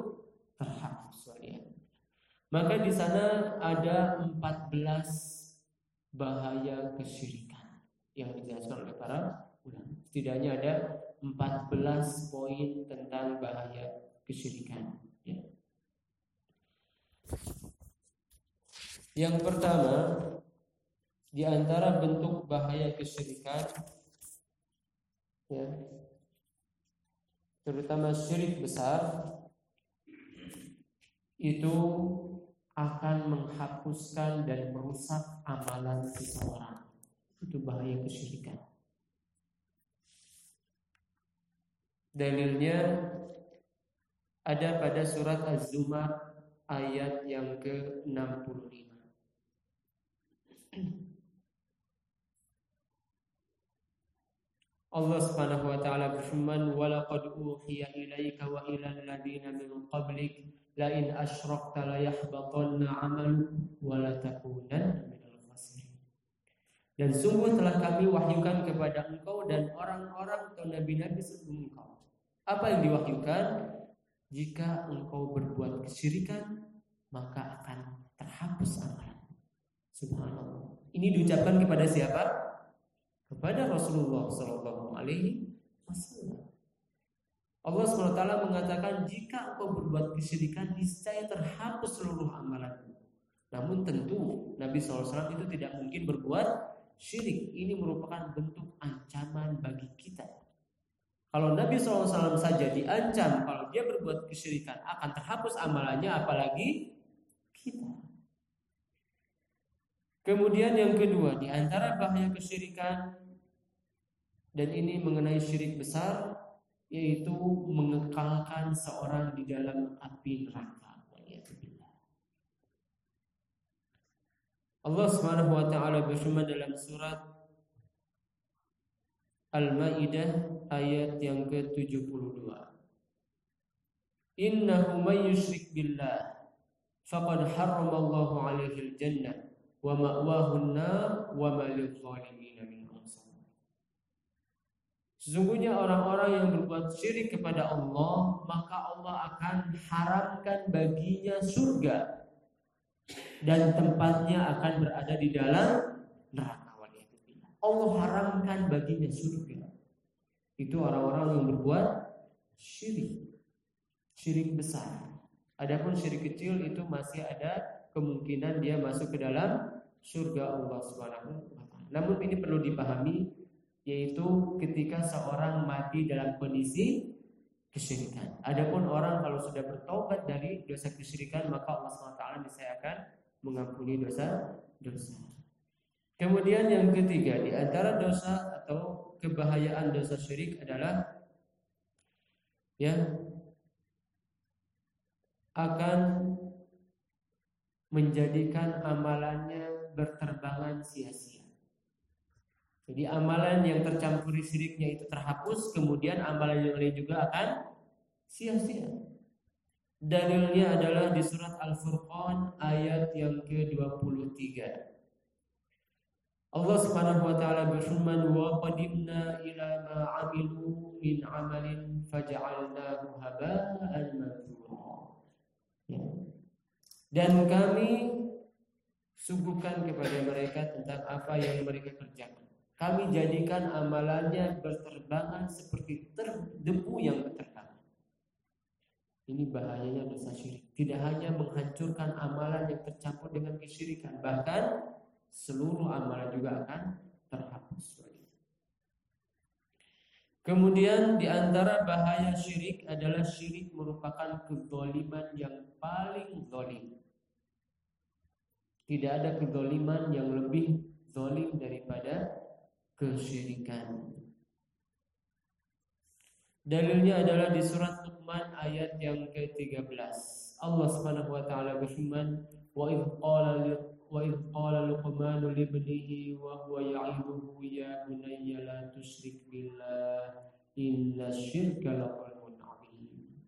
terhapus. Maka di sana ada 14 bahaya kesyirikan yang dijelaskan oleh para Setidaknya ada 14 poin tentang bahaya kesyirikan. Ya. Yang pertama, di antara bentuk bahaya kesyirikan, ya, terutama syirik besar, itu akan menghapuskan dan merusak amalan seseorang. Itu bahaya kesyirikan. Dalilnya ada pada surat Az-Zumar ayat yang ke-65. Allah Subhanahu wa taala berfirman, "Wa laqad uhiya ilaika wa ila alladziina min qablik la in asyrakta la yahbatanna 'amalu wa la minal khasirin. Dan sungguh telah kami wahyukan kepada engkau dan orang-orang atau nabi-nabi sebelum engkau. Apa yang diwahyukan? Jika engkau berbuat kesyirikan, maka akan terhapus amalan. Subhanallah. Ini diucapkan kepada siapa? Kepada Rasulullah Shallallahu Alaihi Wasallam. Allah SWT mengatakan jika engkau berbuat kesyirikan niscaya terhapus seluruh amalanmu. Namun tentu Nabi SAW itu tidak mungkin berbuat syirik. Ini merupakan bentuk ancaman bagi kita. Kalau Nabi SAW saja diancam kalau dia berbuat kesyirikan akan terhapus amalannya apalagi kita. Kemudian yang kedua di antara bahaya kesyirikan dan ini mengenai syirik besar yaitu mengekalkan seorang di dalam api neraka. Allah Subhanahu wa taala berfirman dalam surat Al-Maidah ayat yang ke-72. Innahu may yusyrik billah faqad harrama Allahu 'alaihi al-jannah wa ma'wahu an-nar wa ma lidh-dhalimin min Sesungguhnya orang-orang yang berbuat syirik kepada Allah, maka Allah akan haramkan baginya surga dan tempatnya akan berada di dalam neraka. Allah haramkan baginya surga. Itu orang-orang yang berbuat syirik. Syirik besar. Adapun syirik kecil itu masih ada kemungkinan dia masuk ke dalam surga Allah Subhanahu wa taala. Namun ini perlu dipahami yaitu ketika seorang mati dalam kondisi kesyirikan. Adapun orang kalau sudah bertobat dari dosa kesyirikan maka Allah SWT bisa akan mengampuni dosa-dosa. Kemudian yang ketiga di antara dosa atau kebahayaan dosa syirik adalah ya akan menjadikan amalannya berterbangan sia-sia. Jadi amalan yang tercampuri syiriknya itu terhapus, kemudian amalan yang lain juga akan sia-sia. Dalilnya adalah di surat Al-Furqan ayat yang ke-23. Allah Subhanahu wa taala berfirman wa qadimna ila ma 'amilu min 'amalin faj'alnahu haba'an mansura. Ya. Dan kami suguhkan kepada mereka tentang apa yang mereka kerjakan kami jadikan amalannya berterbangan seperti debu yang berterbangan. Ini bahayanya dosa syirik. Tidak hanya menghancurkan amalan yang tercampur dengan kesyirikan, bahkan seluruh amalan juga akan terhapus. Kemudian di antara bahaya syirik adalah syirik merupakan kezoliman yang paling zolim. Tidak ada kezoliman yang lebih zolim daripada kesyirikan. Dalilnya adalah di surat Luqman ayat yang ke-13. Allah Subhanahu wa taala berfirman, "Wa idh qala li ibnihi wa huwa ya'iduhu ya bunayya la tusyrik billah inna syirka la zulmun 'adzim."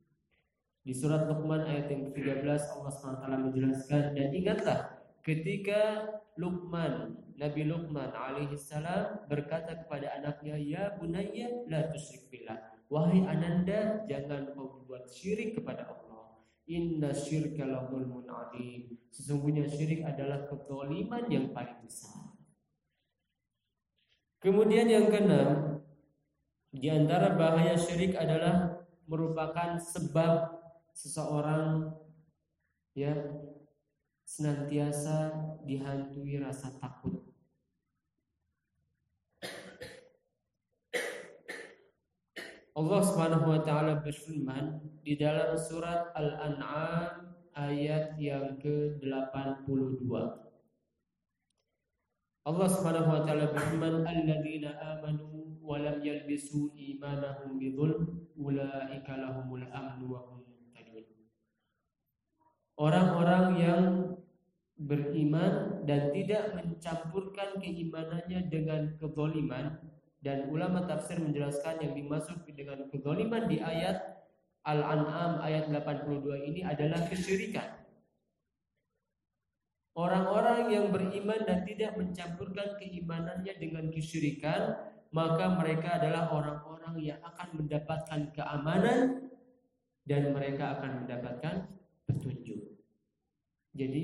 Di surat Luqman ayat yang ke-13 Allah taala menjelaskan dan ingatlah ketika Luqman Nabi Luqman alaihissalam berkata kepada anaknya, "Ya bunayya la tusyrik billah." Wahai ananda, jangan kau berbuat syirik kepada Allah. Inna syirka la zulmun. Sesungguhnya syirik adalah kezaliman yang paling besar. Kemudian yang keenam, di antara bahaya syirik adalah merupakan sebab seseorang ya senantiasa dihantui rasa takut. Allah Subhanahu wa taala berfirman di dalam surat Al-An'am ayat yang ke-82. Allah Subhanahu wa taala berfirman alladzina amanu wa lam yalbisu imanahum bidzulm ulaika lahumul amnu wa hum Orang-orang yang beriman dan tidak mencampurkan keimanannya dengan kezaliman dan ulama tafsir menjelaskan yang dimaksud dengan kezaliman di ayat Al-An'am ayat 82 ini adalah kesyirikan. Orang-orang yang beriman dan tidak mencampurkan keimanannya dengan kesyirikan, maka mereka adalah orang-orang yang akan mendapatkan keamanan dan mereka akan mendapatkan petunjuk. Jadi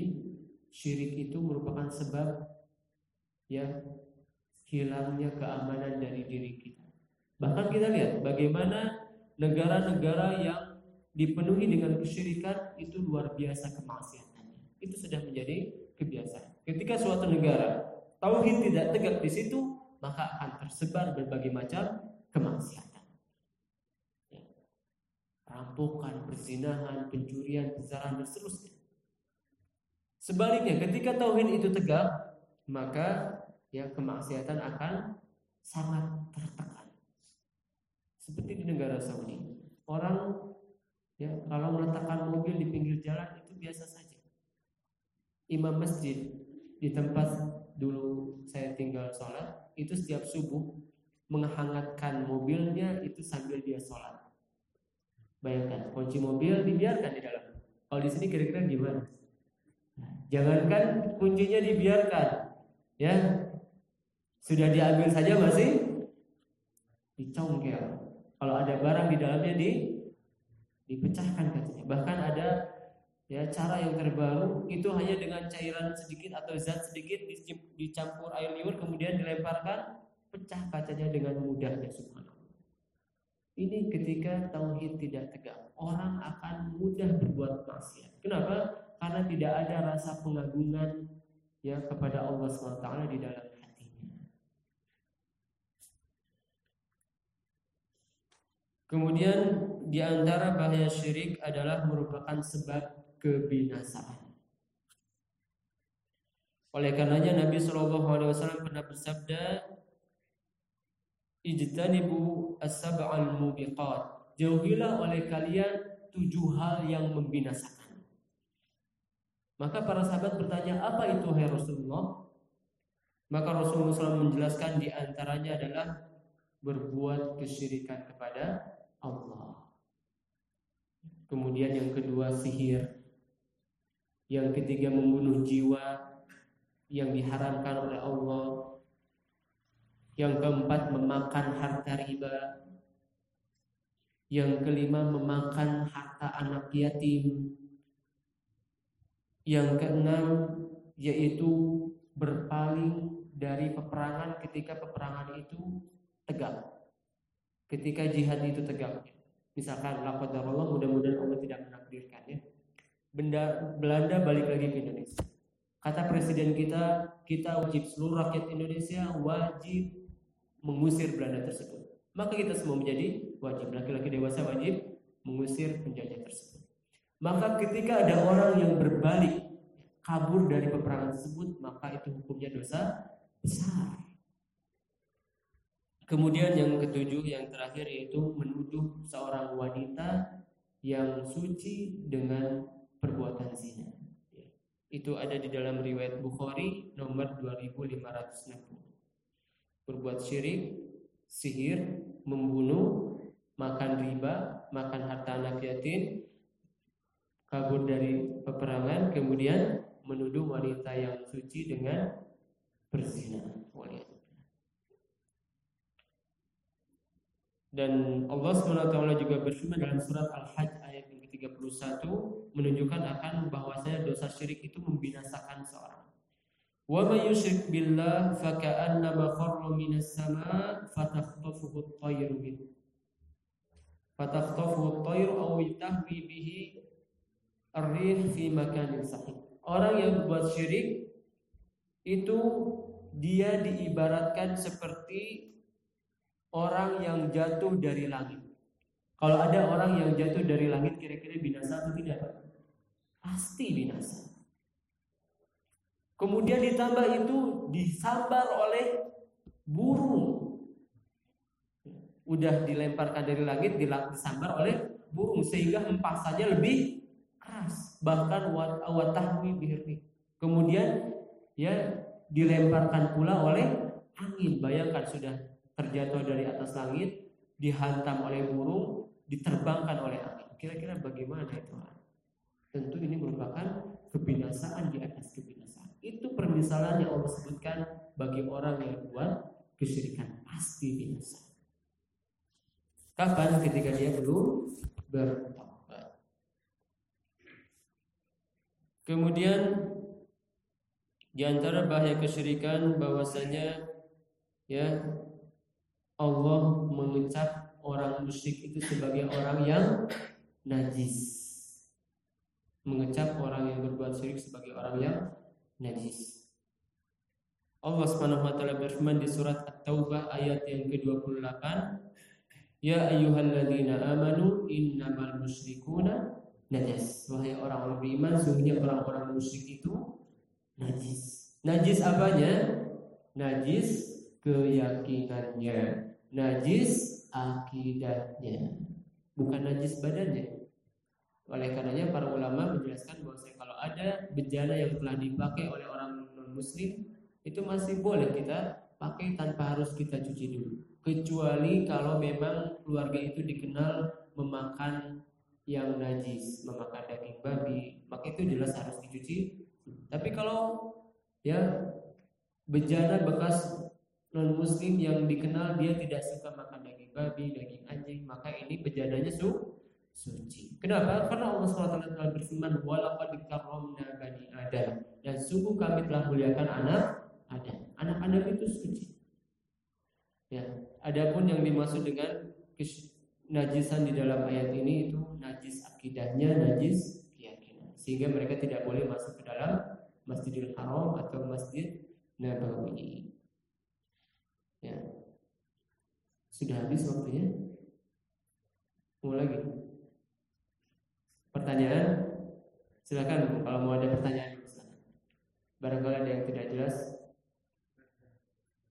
syirik itu merupakan sebab ya hilangnya keamanan dari diri kita. Bahkan kita lihat bagaimana negara-negara yang dipenuhi dengan kesyirikan itu luar biasa kemaksiatannya. Itu sudah menjadi kebiasaan. Ketika suatu negara tauhid tidak tegak di situ, maka akan tersebar berbagai macam kemaksiatan. Ya. Rampokan, perzinahan, pencurian, besaran dan seterusnya. Sebaliknya, ketika tauhid itu tegak, maka ya kemaksiatan akan sangat tertekan. Seperti di negara Saudi, orang ya kalau meletakkan mobil di pinggir jalan itu biasa saja imam masjid di tempat dulu saya tinggal sholat itu setiap subuh menghangatkan mobilnya itu sambil dia sholat. Bayangkan kunci mobil dibiarkan di dalam. Kalau di sini kira-kira gimana? Jangankan kuncinya dibiarkan, ya sudah diambil saja masih dicongkel. Kalau ada barang di dalamnya di dipecahkan katanya. Bahkan ada ya cara yang terbaru itu hanya dengan cairan sedikit atau zat sedikit dicampur air liur kemudian dilemparkan pecah kacanya dengan mudahnya subhanallah ini ketika tauhid tidak tegak orang akan mudah berbuat maksiat kenapa karena tidak ada rasa pengagungan ya kepada Allah swt di dalam hatinya kemudian di antara bahaya syirik adalah merupakan sebab kebinasaan. Oleh karenanya Nabi Shallallahu Alaihi Wasallam pernah bersabda, "Ijtanibu as-sab'al mubiqat." Jauhilah oleh kalian tujuh hal yang membinasakan. Maka para sahabat bertanya, apa itu hai Rasulullah? Maka Rasulullah SAW menjelaskan di antaranya adalah berbuat kesyirikan kepada Allah. Kemudian yang kedua sihir. Yang ketiga membunuh jiwa yang diharamkan oleh Allah. Yang keempat memakan harta riba. Yang kelima memakan harta anak yatim. Yang keenam yaitu berpaling dari peperangan ketika peperangan itu tegak. Ketika jihad itu tegak. Misalkan Allah mudah-mudahan Allah tidak menakdirkannya benda Belanda balik lagi ke Indonesia. Kata presiden kita, kita wajib seluruh rakyat Indonesia wajib mengusir Belanda tersebut. Maka kita semua menjadi wajib laki-laki dewasa wajib mengusir penjajah tersebut. Maka ketika ada orang yang berbalik kabur dari peperangan tersebut, maka itu hukumnya dosa besar. Kemudian yang ketujuh, yang terakhir yaitu menuduh seorang wanita yang suci dengan perbuatan zina. Ya. Itu ada di dalam riwayat Bukhari nomor 2560. Berbuat syirik, sihir, membunuh, makan riba, makan harta anak yatim, kabur dari peperangan, kemudian menuduh wanita yang suci dengan berzina. Dan Allah SWT juga berfirman dalam surat Al-Hajj ayat 31 menunjukkan akan bahwasanya dosa syirik itu membinasakan seorang. Wa may yusyrik billah fa ka'annama kharra minas sama fatakhtafuhu at-tayru min. Fatakhtafuhu at-tayru aw tahwi bihi ar-rih fi makanin sahih. Orang yang berbuat syirik itu dia diibaratkan seperti orang yang jatuh dari langit. Kalau ada orang yang jatuh dari langit kira-kira binasa atau tidak? Pasti binasa. Kemudian ditambah itu disambar oleh burung. Udah dilemparkan dari langit disambar oleh burung sehingga hempasannya lebih keras bahkan watahwi bihirni. Kemudian ya dilemparkan pula oleh angin. Bayangkan sudah terjatuh dari atas langit dihantam oleh burung diterbangkan oleh angin. Kira-kira bagaimana itu? Tentu ini merupakan kebinasaan di atas kebinasaan. Itu permisalan yang Allah sebutkan bagi orang yang buat kesyirikan pasti binasa. Kapan? Ketika dia belum bertobat. Kemudian di antara bahaya kesyirikan bahwasanya ya Allah mengecap orang musyrik itu sebagai orang yang najis mengecap orang yang berbuat syirik sebagai orang yang najis. Allah Subhanahu wa taala berfirman di surat At-Taubah ayat yang ke-28, "Ya ayyuhalladzina amanu innamal musyrikuna najis." Wahai orang-orang beriman, sungguhnya orang-orang musyrik itu najis. Najis apanya? Najis keyakinannya, najis akidahnya, bukan najis badannya. Oleh karenanya para ulama menjelaskan bahwa kalau ada bejana yang telah dipakai oleh orang non muslim itu masih boleh kita pakai tanpa harus kita cuci dulu. Kecuali kalau memang keluarga itu dikenal memakan yang najis, memakan daging babi, maka itu jelas harus dicuci. Tapi kalau ya bejana bekas non muslim yang dikenal dia tidak suka makan daging babi, daging anjing, maka ini bejananya su suci. Kenapa? Karena Allah SWT telah berfirman, "Walaqad karramna bani Adam." Dan sungguh kami telah muliakan anak Adam. Anak Adam itu suci. Ya, adapun yang dimaksud dengan najisan di dalam ayat ini itu najis akidahnya, najis keyakinan. Sehingga mereka tidak boleh masuk ke dalam Masjidil Haram atau Masjid Nabawi. Ya. Sudah habis waktunya? Mau lagi? Pertanyaan? Silakan kalau mau ada pertanyaan Barangkali ada yang tidak jelas.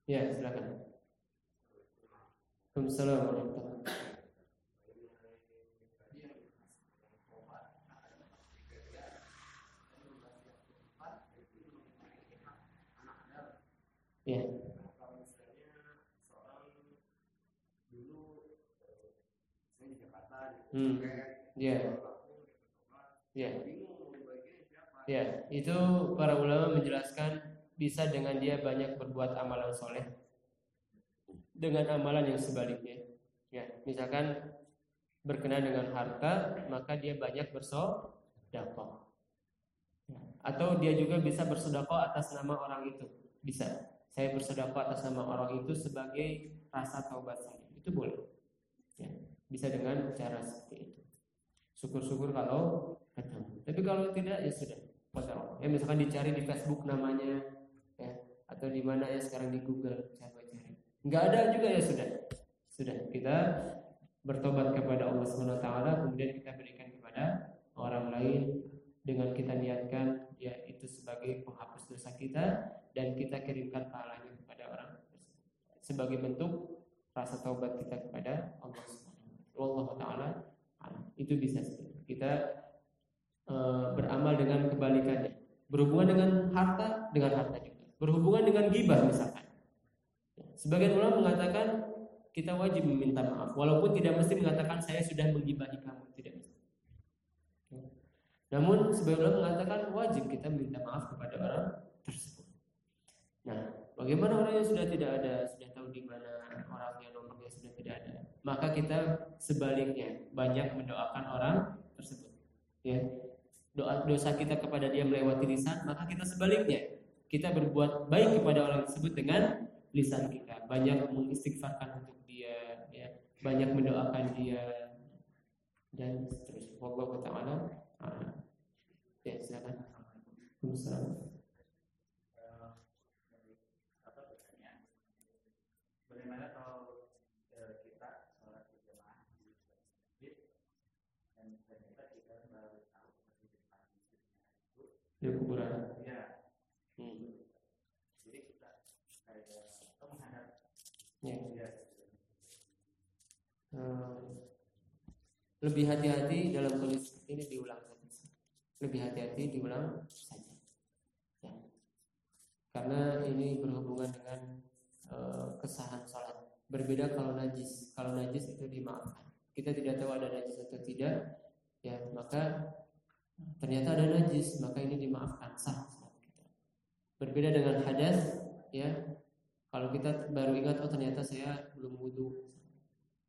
Ya, silakan. Assalamualaikum Ya. Hmm. Ya. Ya. Ya, itu para ulama menjelaskan bisa dengan dia banyak berbuat amalan soleh dengan amalan yang sebaliknya. Ya, misalkan berkenaan dengan harta, maka dia banyak bersodakoh. Ya. Atau dia juga bisa bersodakoh atas nama orang itu. Bisa. Saya bersodakoh atas nama orang itu sebagai rasa taubat saya. Itu boleh. Ya. Bisa dengan cara seperti itu. Syukur-syukur kalau ketemu. Tapi kalau tidak ya sudah. Ya misalkan dicari di Facebook namanya ya atau di mana ya sekarang di Google cari-cari. Enggak ada juga ya sudah. Sudah kita bertobat kepada Allah Subhanahu wa taala kemudian kita berikan kepada orang lain dengan kita niatkan ya itu sebagai penghapus dosa kita dan kita kirimkan pahalanya kepada orang sebagai bentuk rasa taubat kita kepada Allah Subhanahu wa taala. Itu bisa kita e, beramal dengan kebalikannya. Berhubungan dengan harta, dengan harta juga. Berhubungan dengan gibah misalkan. Sebagian ulama mengatakan kita wajib meminta maaf, walaupun tidak mesti mengatakan saya sudah menggibahi kamu, tidak mesti. Namun sebagian ulama mengatakan wajib kita meminta maaf kepada orang tersebut. Nah, bagaimana orang yang sudah tidak ada, sudah tahu di mana orang yang nomornya sudah tidak ada, maka kita sebaliknya banyak mendoakan orang tersebut. Ya, doa dosa kita kepada dia melewati lisan, maka kita sebaliknya kita berbuat baik kepada orang tersebut dengan lisan kita. Banyak mengistighfarkan untuk dia, ya. banyak mendoakan dia dan seterusnya. Wallahu taala. Ya, silakan. Assalamualaikum. Di kuburan. Ya. Hmm. Jadi kita kayak menghadap. Ya. ya. Hmm. Lebih hati-hati dalam kondisi ini diulang saja. Lebih hati-hati diulang saja. Ya. Karena ini berhubungan dengan uh, kesahan sholat. Berbeda kalau najis. Kalau najis itu dimaafkan. kita tidak tahu ada najis atau tidak, ya maka ternyata ada najis, maka ini dimaafkan sah. Berbeda dengan hadas, ya kalau kita baru ingat oh ternyata saya belum wudhu,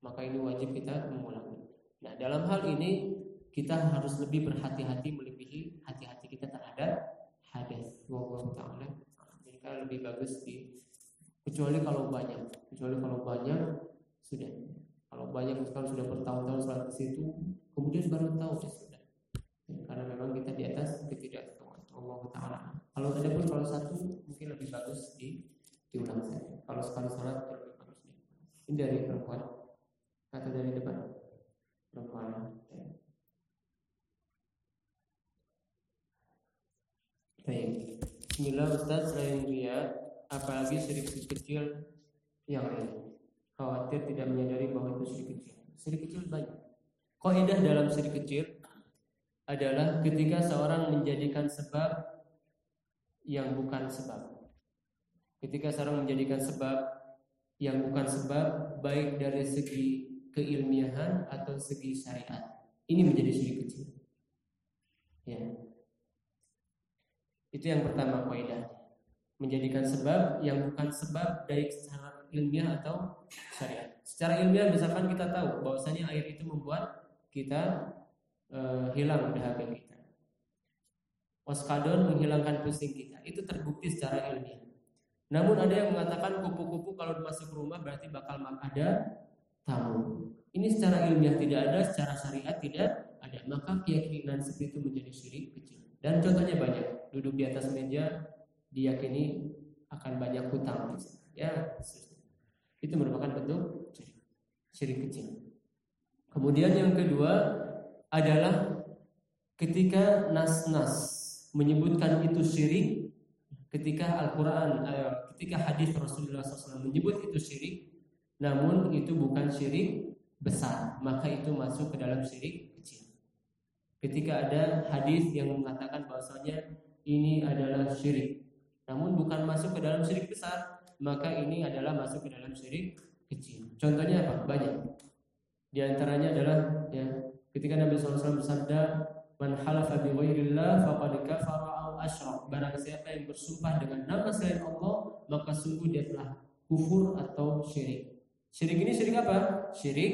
maka ini wajib kita mengulangi. Nah dalam hal ini kita harus lebih berhati-hati melebihi hati-hati kita terhadap hadas. Taala. Jadi kalau lebih bagus di kecuali kalau banyak, kecuali kalau banyak sudah. Kalau banyak misalkan sudah bertahun-tahun sholat ke situ, kemudian baru tahu karena memang kita di atas ketidaktahuan. Allah taala. Kalau ada pun kalau satu mungkin lebih bagus di diulang saja. Kalau sekali sholat lebih bagus di. Ini dari perempuan atau dari depan perempuan. Baik. Bismillah Ustaz selain ria apalagi syirik kecil yang lain. Khawatir tidak menyadari bahwa itu syirik kecil. Syirik kecil banyak. Kaidah dalam syirik kecil adalah ketika seorang menjadikan sebab yang bukan sebab. Ketika seorang menjadikan sebab yang bukan sebab baik dari segi keilmiahan atau segi syariat. Ini menjadi syirik kecil. Ya, itu yang pertama kaidah. Menjadikan sebab yang bukan sebab dari secara ilmiah atau syariat. Secara ilmiah misalkan kita tahu bahwasanya air itu membuat kita e, hilang dahaga kita. Oskadon menghilangkan pusing kita. Itu terbukti secara ilmiah. Namun ada yang mengatakan kupu-kupu kalau masuk rumah berarti bakal ada tamu. Ini secara ilmiah tidak ada, secara syariat tidak ada. Maka keyakinan seperti itu menjadi syirik kecil. Dan contohnya banyak. Duduk di atas meja diyakini akan banyak hutang. Ya, itu merupakan bentuk syirik kecil. Kemudian yang kedua adalah ketika nas-nas menyebutkan itu syirik, ketika Al-Quran, eh, ketika hadis Rasulullah SAW menyebut itu syirik, namun itu bukan syirik besar, maka itu masuk ke dalam syirik ketika ada hadis yang mengatakan bahwasanya ini adalah syirik. Namun bukan masuk ke dalam syirik besar, maka ini adalah masuk ke dalam syirik kecil. Contohnya apa? Banyak. Di antaranya adalah ya, ketika Nabi SAW bersabda, "Man halafa bi ghairillah faqad kafara aw asyrak." Barang siapa yang bersumpah dengan nama selain Allah, maka sungguh dia telah kufur atau syirik. Syirik ini syirik apa? Syirik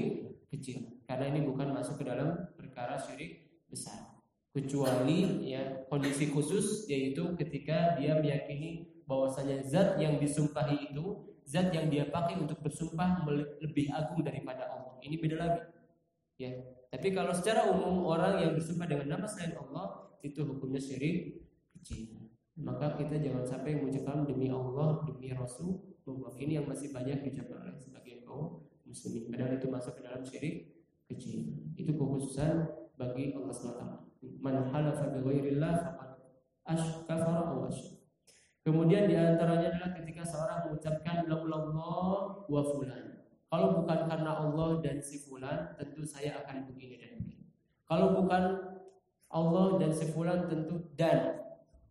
kecil. Karena ini bukan masuk ke dalam perkara syirik besar kecuali ya kondisi khusus yaitu ketika dia meyakini bahwasanya zat yang disumpahi itu zat yang dia pakai untuk bersumpah lebih agung daripada Allah ini beda lagi ya tapi kalau secara umum orang yang bersumpah dengan nama selain Allah itu hukumnya syirik kecil maka kita jangan sampai mengucapkan demi Allah demi Rasul ini yang masih banyak diucapkan oleh sebagian kaum muslimin padahal itu masuk ke dalam syirik kecil itu kekhususan bagi Allah SWT. Man halafa bi ghairillah faqad ashkafara aw Kemudian di antaranya adalah ketika seorang mengucapkan laulallah wa fulan. Kalau bukan karena Allah dan si fulan, tentu saya akan begini dan begini. Kalau bukan Allah dan si fulan tentu dan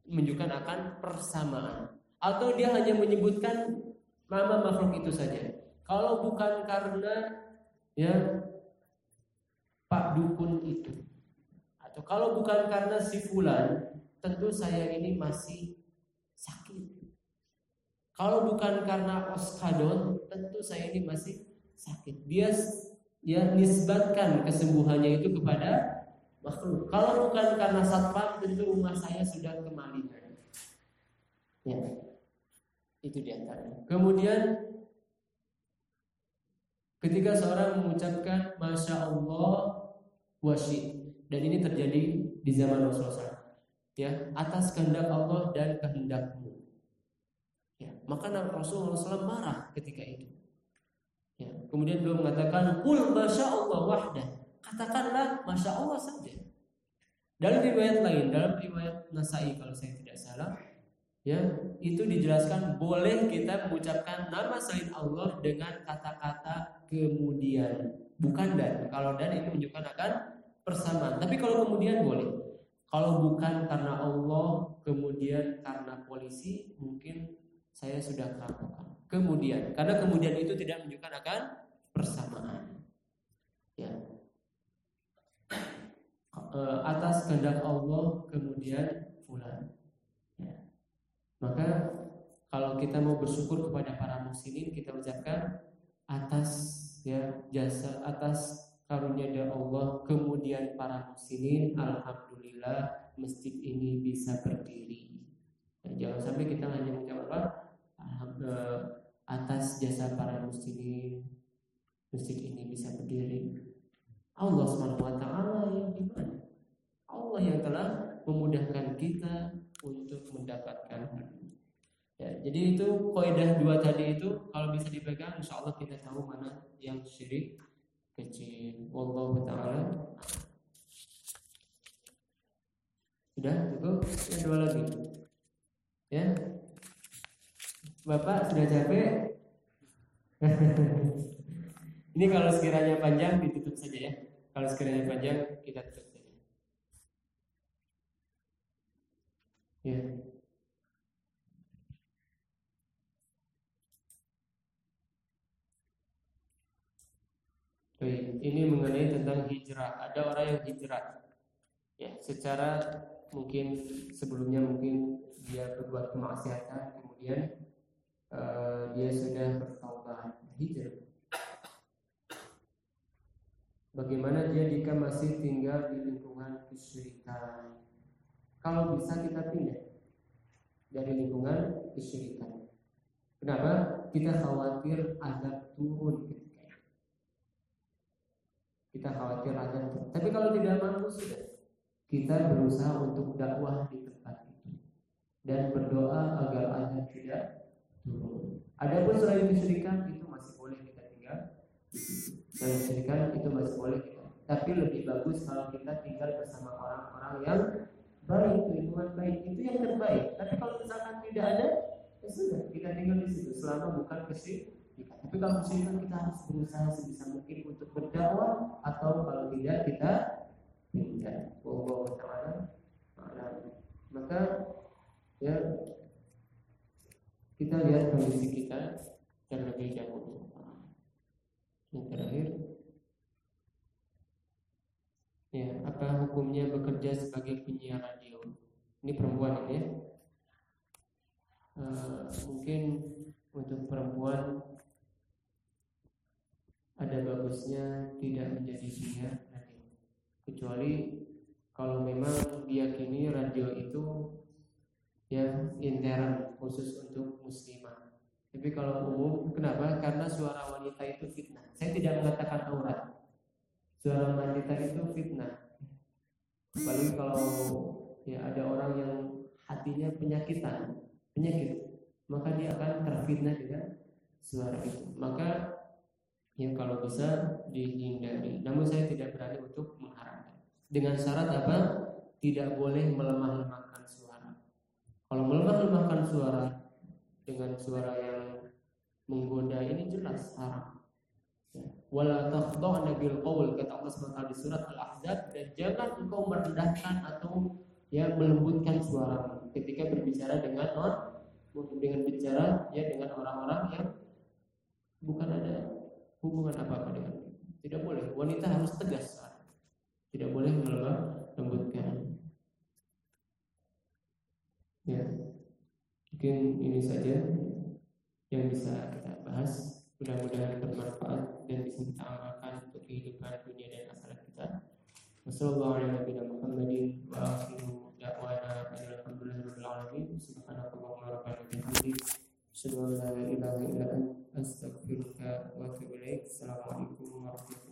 menunjukkan akan persamaan. Atau dia hanya menyebutkan nama makhluk itu saja. Kalau bukan karena ya Pak Dukun itu. Atau kalau bukan karena si Fulan, tentu saya ini masih sakit. Kalau bukan karena oskadon, tentu saya ini masih sakit. Dia ya nisbatkan kesembuhannya itu kepada makhluk. Kalau bukan karena satpam, tentu rumah saya sudah kemalingan. Ya, itu di antaranya. Kemudian Ketika seorang mengucapkan Masya Allah wasyid dan ini terjadi di zaman Rasulullah ya atas kehendak Allah dan kehendakmu ya maka Rasulullah SAW marah ketika itu ya. Kemudian beliau mengatakan kul masya Allah wahdah. Katakanlah masya Allah saja. Dalam riwayat lain dalam riwayat Nasai kalau saya tidak salah ya itu dijelaskan boleh kita mengucapkan nama selain Allah dengan kata-kata kemudian. Bukan dan. Kalau dan ini menunjukkan akan persamaan. Tapi kalau kemudian boleh. Kalau bukan karena Allah kemudian karena polisi mungkin saya sudah kerampokan kemudian karena kemudian itu tidak menunjukkan akan persamaan. Ya. Eh, atas kehendak Allah kemudian fulan ya. maka kalau kita mau bersyukur kepada para muslimin kita ucapkan atas ya jasa atas karunia dari Allah kemudian para muslimin alhamdulillah masjid ini bisa berdiri. Dan jangan sampai kita hanya mengucap apa? eh, atas jasa para muslimin masjid ini bisa berdiri Allah Subhanahu wa taala yang di mana? Allah yang telah memudahkan kita untuk mendapatkan Ya, jadi itu kaidah dua tadi itu kalau bisa dipegang insya Allah kita tahu mana yang syirik kecil. Wallahu taala. Sudah cukup? Yang dua lagi. Ya. Bapak sudah capek? Ini kalau sekiranya panjang ditutup saja ya. Kalau sekiranya panjang kita tutup saja. Ya. Baik, ini mengenai tentang hijrah. Ada orang yang hijrah. Ya, secara mungkin sebelumnya mungkin dia berbuat kemaksiatan, kemudian uh, dia sudah bertaubat hijrah. Bagaimana dia jika masih tinggal di lingkungan kesyirikan? Kalau bisa kita pindah dari lingkungan kesyirikan. Kenapa? Kita khawatir azab turun ketika itu. Kita khawatir azab turun. Tapi kalau tidak mampu sudah, kita berusaha untuk dakwah di tempat itu dan berdoa agar azab tidak. Adapun selain kesyirikan itu masih boleh kita tinggal. Dan kesyirikan itu masih boleh tapi lebih bagus kalau kita tinggal bersama orang-orang yang baik lingkungan baik. Itu yang terbaik. Tapi kalau misalkan tidak ada ya sudah kita tinggal di situ selama bukan kesyirikan tapi kalau kesyirikan kita harus berusaha sebisa mungkin untuk berdakwah atau kalau tidak kita tinggal Allah taala maka ya kita lihat kondisi kita terlebih dahulu yang terakhir. Ya apa hukumnya bekerja sebagai penyiar radio? Ini perempuan ini ya. Uh, mungkin untuk perempuan ada bagusnya tidak menjadi penyiar radio. Kecuali kalau memang diyakini radio itu ya intern khusus untuk muslimah tapi kalau umum, kenapa? Karena suara wanita itu fitnah. Saya tidak mengatakan aurat. Suara wanita itu fitnah. Apalagi kalau ya ada orang yang hatinya penyakitan, penyakit, maka dia akan terfitnah dengan suara itu. Maka ya kalau bisa dihindari. Namun saya tidak berani untuk mengharamkan. Dengan syarat apa? Tidak boleh melemah-lemahkan suara. Kalau melemah-lemahkan suara dengan suara yang menggoda ini jelas haram. Ya. Wala takhdha'na bil qaul kata Allah SWT di surat Al-Ahzab dan jangan engkau merendahkan atau ya melembutkan suara. Ketika berbicara dengan non dengan bicara ya dengan orang-orang yang bukan ada hubungan apa-apa dengan tidak boleh. Wanita harus tegas. Tidak boleh melemah lembutkan Ya, mungkin ini saja yang bisa kita bahas. Mudah-mudahan bermanfaat dan bisa kita amalkan untuk kehidupan dunia dan akhirat kita. Wassalamualaikum warahmatullahi wabarakatuh. Assalamualaikum warahmatullahi wabarakatuh.